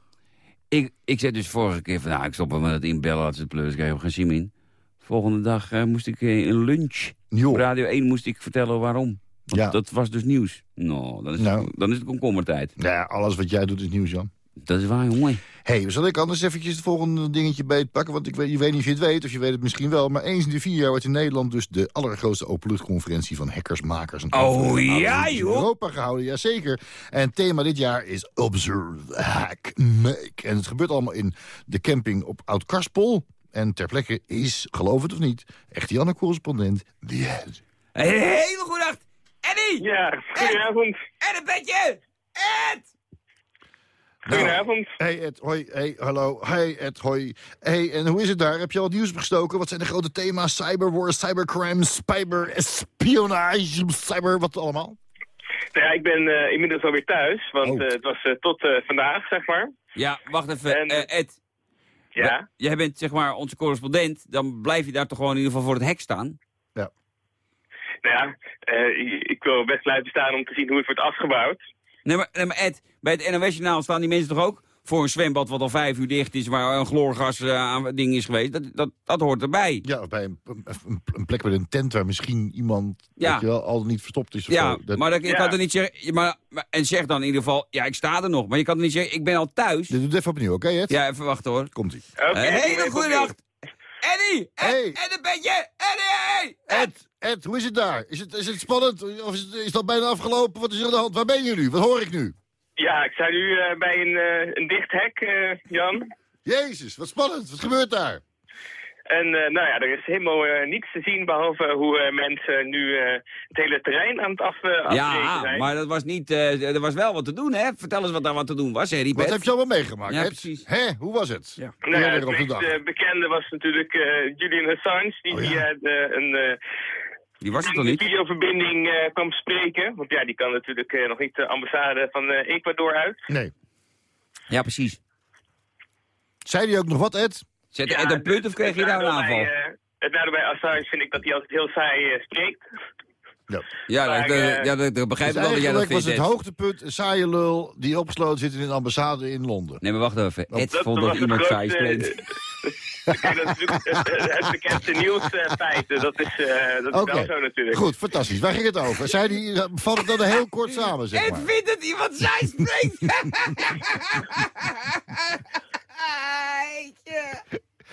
Ik, ik zei dus vorige keer van, nou, ik stop met het inbellen, had ze het plus, ik heb geen zin in. Volgende dag eh, moest ik eh, een lunch. Op Joh, Radio 1 moest ik vertellen waarom. Want Ja. dat was dus nieuws. Nou, dan is, Nou. Het, dan is het komkommertijd. ja, alles wat jij doet is nieuws, Jan. Dat is waar, jongen. Hé, hey, zal ik anders eventjes het volgende dingetje beetpakken? Want ik weet, je weet niet of je het weet, of je weet het misschien wel. Maar eens in de vier jaar wordt in Nederland dus de allergrootste openluchtconferentie van hackers, makers en Oh, ja, in joh. Europa gehouden, jazeker. En het thema dit jaar is Observe, Hack, Make. En het gebeurt allemaal in de camping op Oud-Karspol. En ter plekke is, geloof het of niet, echt Janne-correspondent The Ed. Een hele goede nacht. Eddie! Ja, goedenavond. En een beetje! Ed! Goedenavond. Hey Ed, hoi, hey, hallo, hey Ed, hoi. Hey, en hoe is het daar? Heb je al nieuws opgestoken? Wat zijn de grote thema's? Cyberwar, cybercrime, cyber espionage, cyber, wat allemaal? Nou ja, ik ben eh, inmiddels alweer thuis, want Oh. eh, het was eh, tot eh, vandaag, zeg maar. Ja, wacht even. En- Eh, Ed, Ja, jij bent zeg maar onze correspondent. Dan blijf je daar toch gewoon in ieder geval voor het hek staan. nou ja, eh, ik wil best blijven staan om te zien hoe het wordt afgebouwd. Nee, maar, nee, maar Ed, bij het NOS-journaal staan die mensen toch ook voor een zwembad wat al vijf uur dicht is... waar een chloorgas eh, aan ding is geweest. Dat, dat, dat hoort erbij. Ja, of bij een, een, een plek met een tent waar misschien iemand Ja. weet je wel, al niet verstopt is. Of Ja, zo. Dat- maar dat, Ja. kan er niet zeggen... Maar, maar- en zeg dan in ieder geval, ja, ik sta er nog. Maar je kan er niet zeggen, ik ben al thuis. Dit doet even opnieuw, oké Ed? Ja, even wachten hoor. Komt-ie. Oké, Een hele goede opnieuw. Eddie! Ed, Hey. Ed, een beetje! Eddie! Ed, Ed, hoe is het daar? Is het, is het spannend? Of is, het, is dat bijna afgelopen? Wat is er aan de hand? Waar ben je nu? Wat hoor ik nu? Ja, ik sta nu eh, bij een, eh, een dicht hek, eh, Jan. Jezus, wat spannend. Wat gebeurt daar? En eh, nou ja, er is helemaal eh, niets te zien behalve hoe eh, mensen nu eh, het hele terrein aan het af, eh, afbreken Ja, zijn. maar dat was niet... eh, er was wel wat te doen, hè? Vertel eens wat daar wat te doen was, hè, Wat heb je allemaal meegemaakt, Ja, precies. Hè, hoe was het? Ja. Nou ja, het meest eh, bekende was natuurlijk eh, Julian Assange, die Oh ja. een, eh, Die was het toch niet? videoverbinding eh, kwam spreken. Want ja, die kan natuurlijk eh, nog niet de ambassade van Ecuador uit. Nee. Ja, precies. Zei hij ook nog wat, Ed? Zet Ja, Ed een punt of kreeg je daar een aanval? bij, eh, het nadeel bij Assange vind ik dat hij altijd heel saai eh, spreekt. Ja. Ja, maar, dat, eh, ja, dat, dat begrijp Dus ik wel dat jij dat eigenlijk was vindt, het hoogtepunt een saaie lul die opgesloten zit in een ambassade in Londen. Nee, maar wacht even. Ed Dat vond dat het iemand saai spreekt. Kijk, dat is natuurlijk het, het bekendste nieuwsfeit. dat is, eh, dat is wel zo natuurlijk. goed, fantastisch. Waar ging het over? Zei die, vat het dan heel kort samen, zeg Ed maar. vindt dat iemand saai spreekt!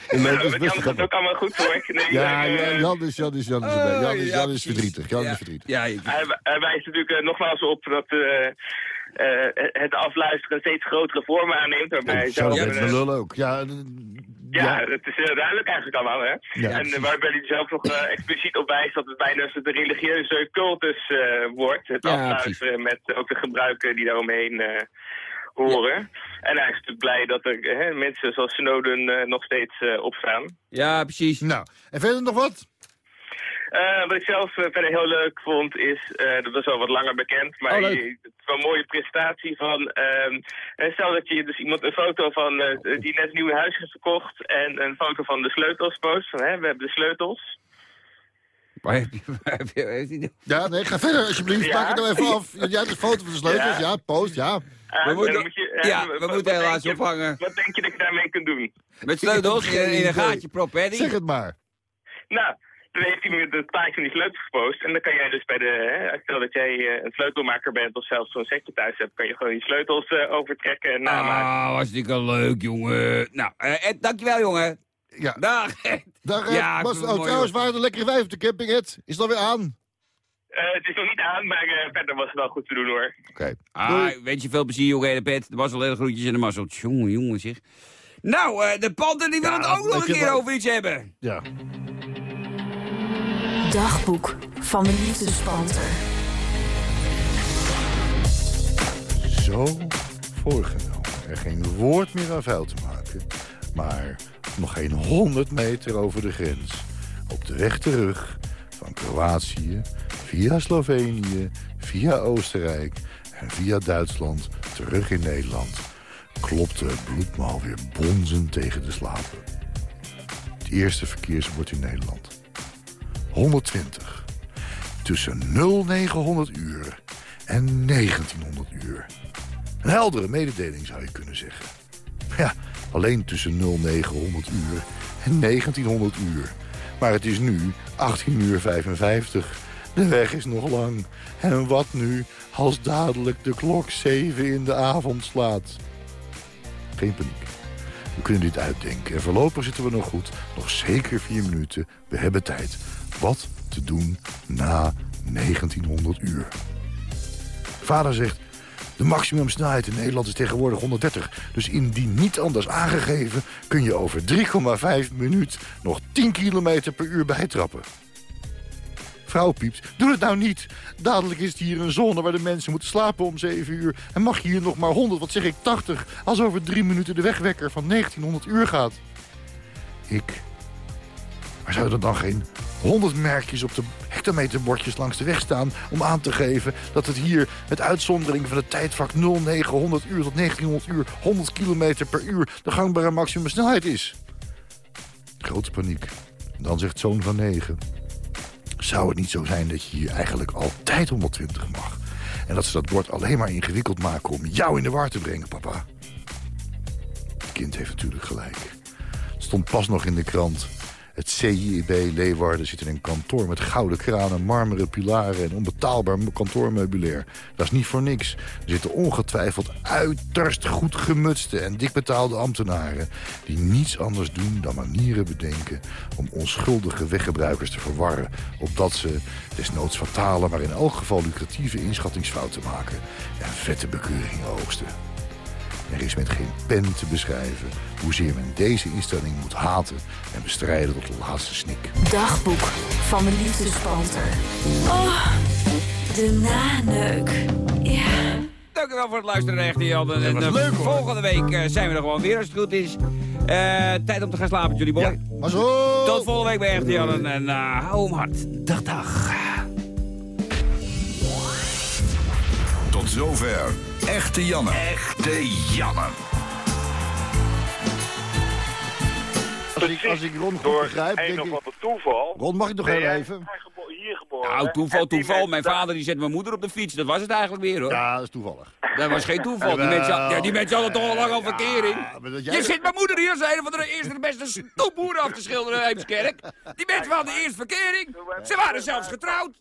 Best Jan gaat ook allemaal goed hoor. Nee, Ja, ja, Jan is, Jan is, Jan is, erbij. Jan is, ja, Jan is precies. verdrietig. Jan Ja. is verdrietig. Ja, ik- Hij, hij wijst natuurlijk eh, nogmaals op dat eh, eh, het afluisteren steeds grotere vormen aanneemt. Waarbij zelf, met de lul ook. Ja, ja, ja. het is heel duidelijk eigenlijk allemaal. Hè? Ja, en waarbij hij zelf nog expliciet op wijst dat het bijna een religieuze cultus eh, wordt. Het Ja, afluisteren met ook de gebruiken die daaromheen horen. En hij is natuurlijk blij dat er eh, mensen zoals Snowden eh, nog steeds eh, opstaan. ja, precies. Nou, en verder nog wat? Eh, wat ik zelf verder heel leuk vond is, eh, dat was al wat langer bekend, maar Oh, leuk. je- het is wel een mooie presentatie van, ehm, eh, stel dat je dus iemand een foto van die net een nieuw huis heeft gekocht en een foto van de sleutels post, van hè, we hebben de sleutels. Ja, nee, ga verder alsjeblieft. Ja. Maak het nou even af. Ja, de foto van de sleutels. Ja, Ja. post, ja. We en moeten- je, eh, ja, we wat moeten helaas je- ophangen. Wat denk je dat je daarmee kunt doen? Met sleutels in, een gaatje proppen, Eddie. Zeg het maar. Nou, dan heeft hij met het plaatje van die sleutels gepost. En dan kan jij dus bij de, hè, stel dat jij eh, een sleutelmaker bent of zelfs zo'n setje thuis hebt, kan je gewoon die sleutels eh, overtrekken en namaken. Ah, hartstikke leuk, jongen. Nou, eh, Ed, dankjewel, jongen. Ja. Dag, Ed. Daar, eh, Ja, ik was, oh, trouwens, waren er lekkere wijf op de camping, Ed? Is dat weer aan? Eh, het is nog niet aan, maar eh, verder was het wel goed te doen hoor. Oké. Ah, Doei. wens je veel plezier, jongen, pet. De was al hele groetjes en de mazzel. Jongen, jongen, zeg. Nou, eh, de panter die wil Ja, het ook nog een keer over iets hebben. Ja. Dagboek van de liefdespanter. Zo voorgenomen. Er geen woord meer aan vuil te maken. Maar nog geen 100 meter over de grens. Op de weg terug van Kroatië via Slovenië, via Oostenrijk en via Duitsland terug in Nederland. Klopte het bloed me alweer bonzend tegen de slapen. Het eerste verkeersbord in Nederland. 120. Tussen 0900 uur en 1900 uur. Een heldere mededeling zou je kunnen zeggen. Ja, alleen tussen 0900 uur en 1900 uur. Maar het is nu 18 uur 55. De weg is nog lang. En wat nu als dadelijk de klok 7 in de avond slaat? Geen paniek. We kunnen dit uitdenken. En voorlopig zitten we nog goed. Nog zeker vier minuten. We hebben tijd. Wat te doen na 1900 uur? Vader zegt... De maximumsnelheid in Nederland is tegenwoordig 130. Dus indien niet anders aangegeven... kun je over 3,5 minuut nog 10 km per uur bijtrappen. Vrouw piept, doe het nou niet. Dadelijk is het hier een zone waar de mensen moeten slapen om 7 uur. En mag je hier nog maar 100, wat zeg ik, 80... als over 3 minuten de wegwekker van 1900 uur gaat. Ik... Maar zouden er dan geen 100 merkjes op de hectometerbordjes langs de weg staan... om aan te geven dat het hier met uitzondering van het tijdvak 0900 uur tot 1900 uur... 100 km per uur de gangbare maximumsnelheid is? Grote paniek. Dan zegt zoon van 9... Zou het niet zo zijn dat je hier eigenlijk altijd 120 mag? En dat ze dat bord alleen maar ingewikkeld maken om jou in de war te brengen, papa? kind heeft natuurlijk gelijk. Het stond pas nog in de krant. Het CIB Leeuwarden zit in een kantoor met gouden kranen, marmeren pilaren en onbetaalbaar kantoormeubilair. Dat is niet voor niks. Er zitten ongetwijfeld uiterst goed gemutste en dikbetaalde ambtenaren... die niets anders doen dan manieren bedenken om onschuldige weggebruikers te verwarren... opdat ze desnoods fatale, maar in elk geval lucratieve inschattingsfouten maken... en vette bekeuringen oogsten. Er is met geen pen te beschrijven hoezeer men deze instelling moet haten en bestrijden tot de laatste snik. Dagboek van de liefdespanter. Oh, de naneuk. Ja. Dank u wel voor het luisteren, echte Jan. En, eh, leuk, hoor. volgende week eh, zijn we er gewoon weer als het goed is. Eh, tijd om te gaan slapen, jullie boy. Maar zo! Tot volgende week bij Echte Jan. En eh, hou hem hard. Dag, dag. Tot zover. Echte Janne. Echte Janne. Als ik, als ik Ron goed Door begrijp, een denk of ik... toeval... Ron, mag ik nog even? hier geboren. Nou, toeval, toeval. Mijn vader die zet mijn moeder op de fiets. Dat was het eigenlijk weer, hoor. Ja, dat is toevallig. Dat was geen toeval. Die mensen, ja, die mensen hadden toch al lang al verkering. Je zit mijn moeder hier als een van de eerste de beste stoepboeren af te schilderen in Heemskerk. Die mensen hadden eerst verkering. Ze waren zelfs getrouwd.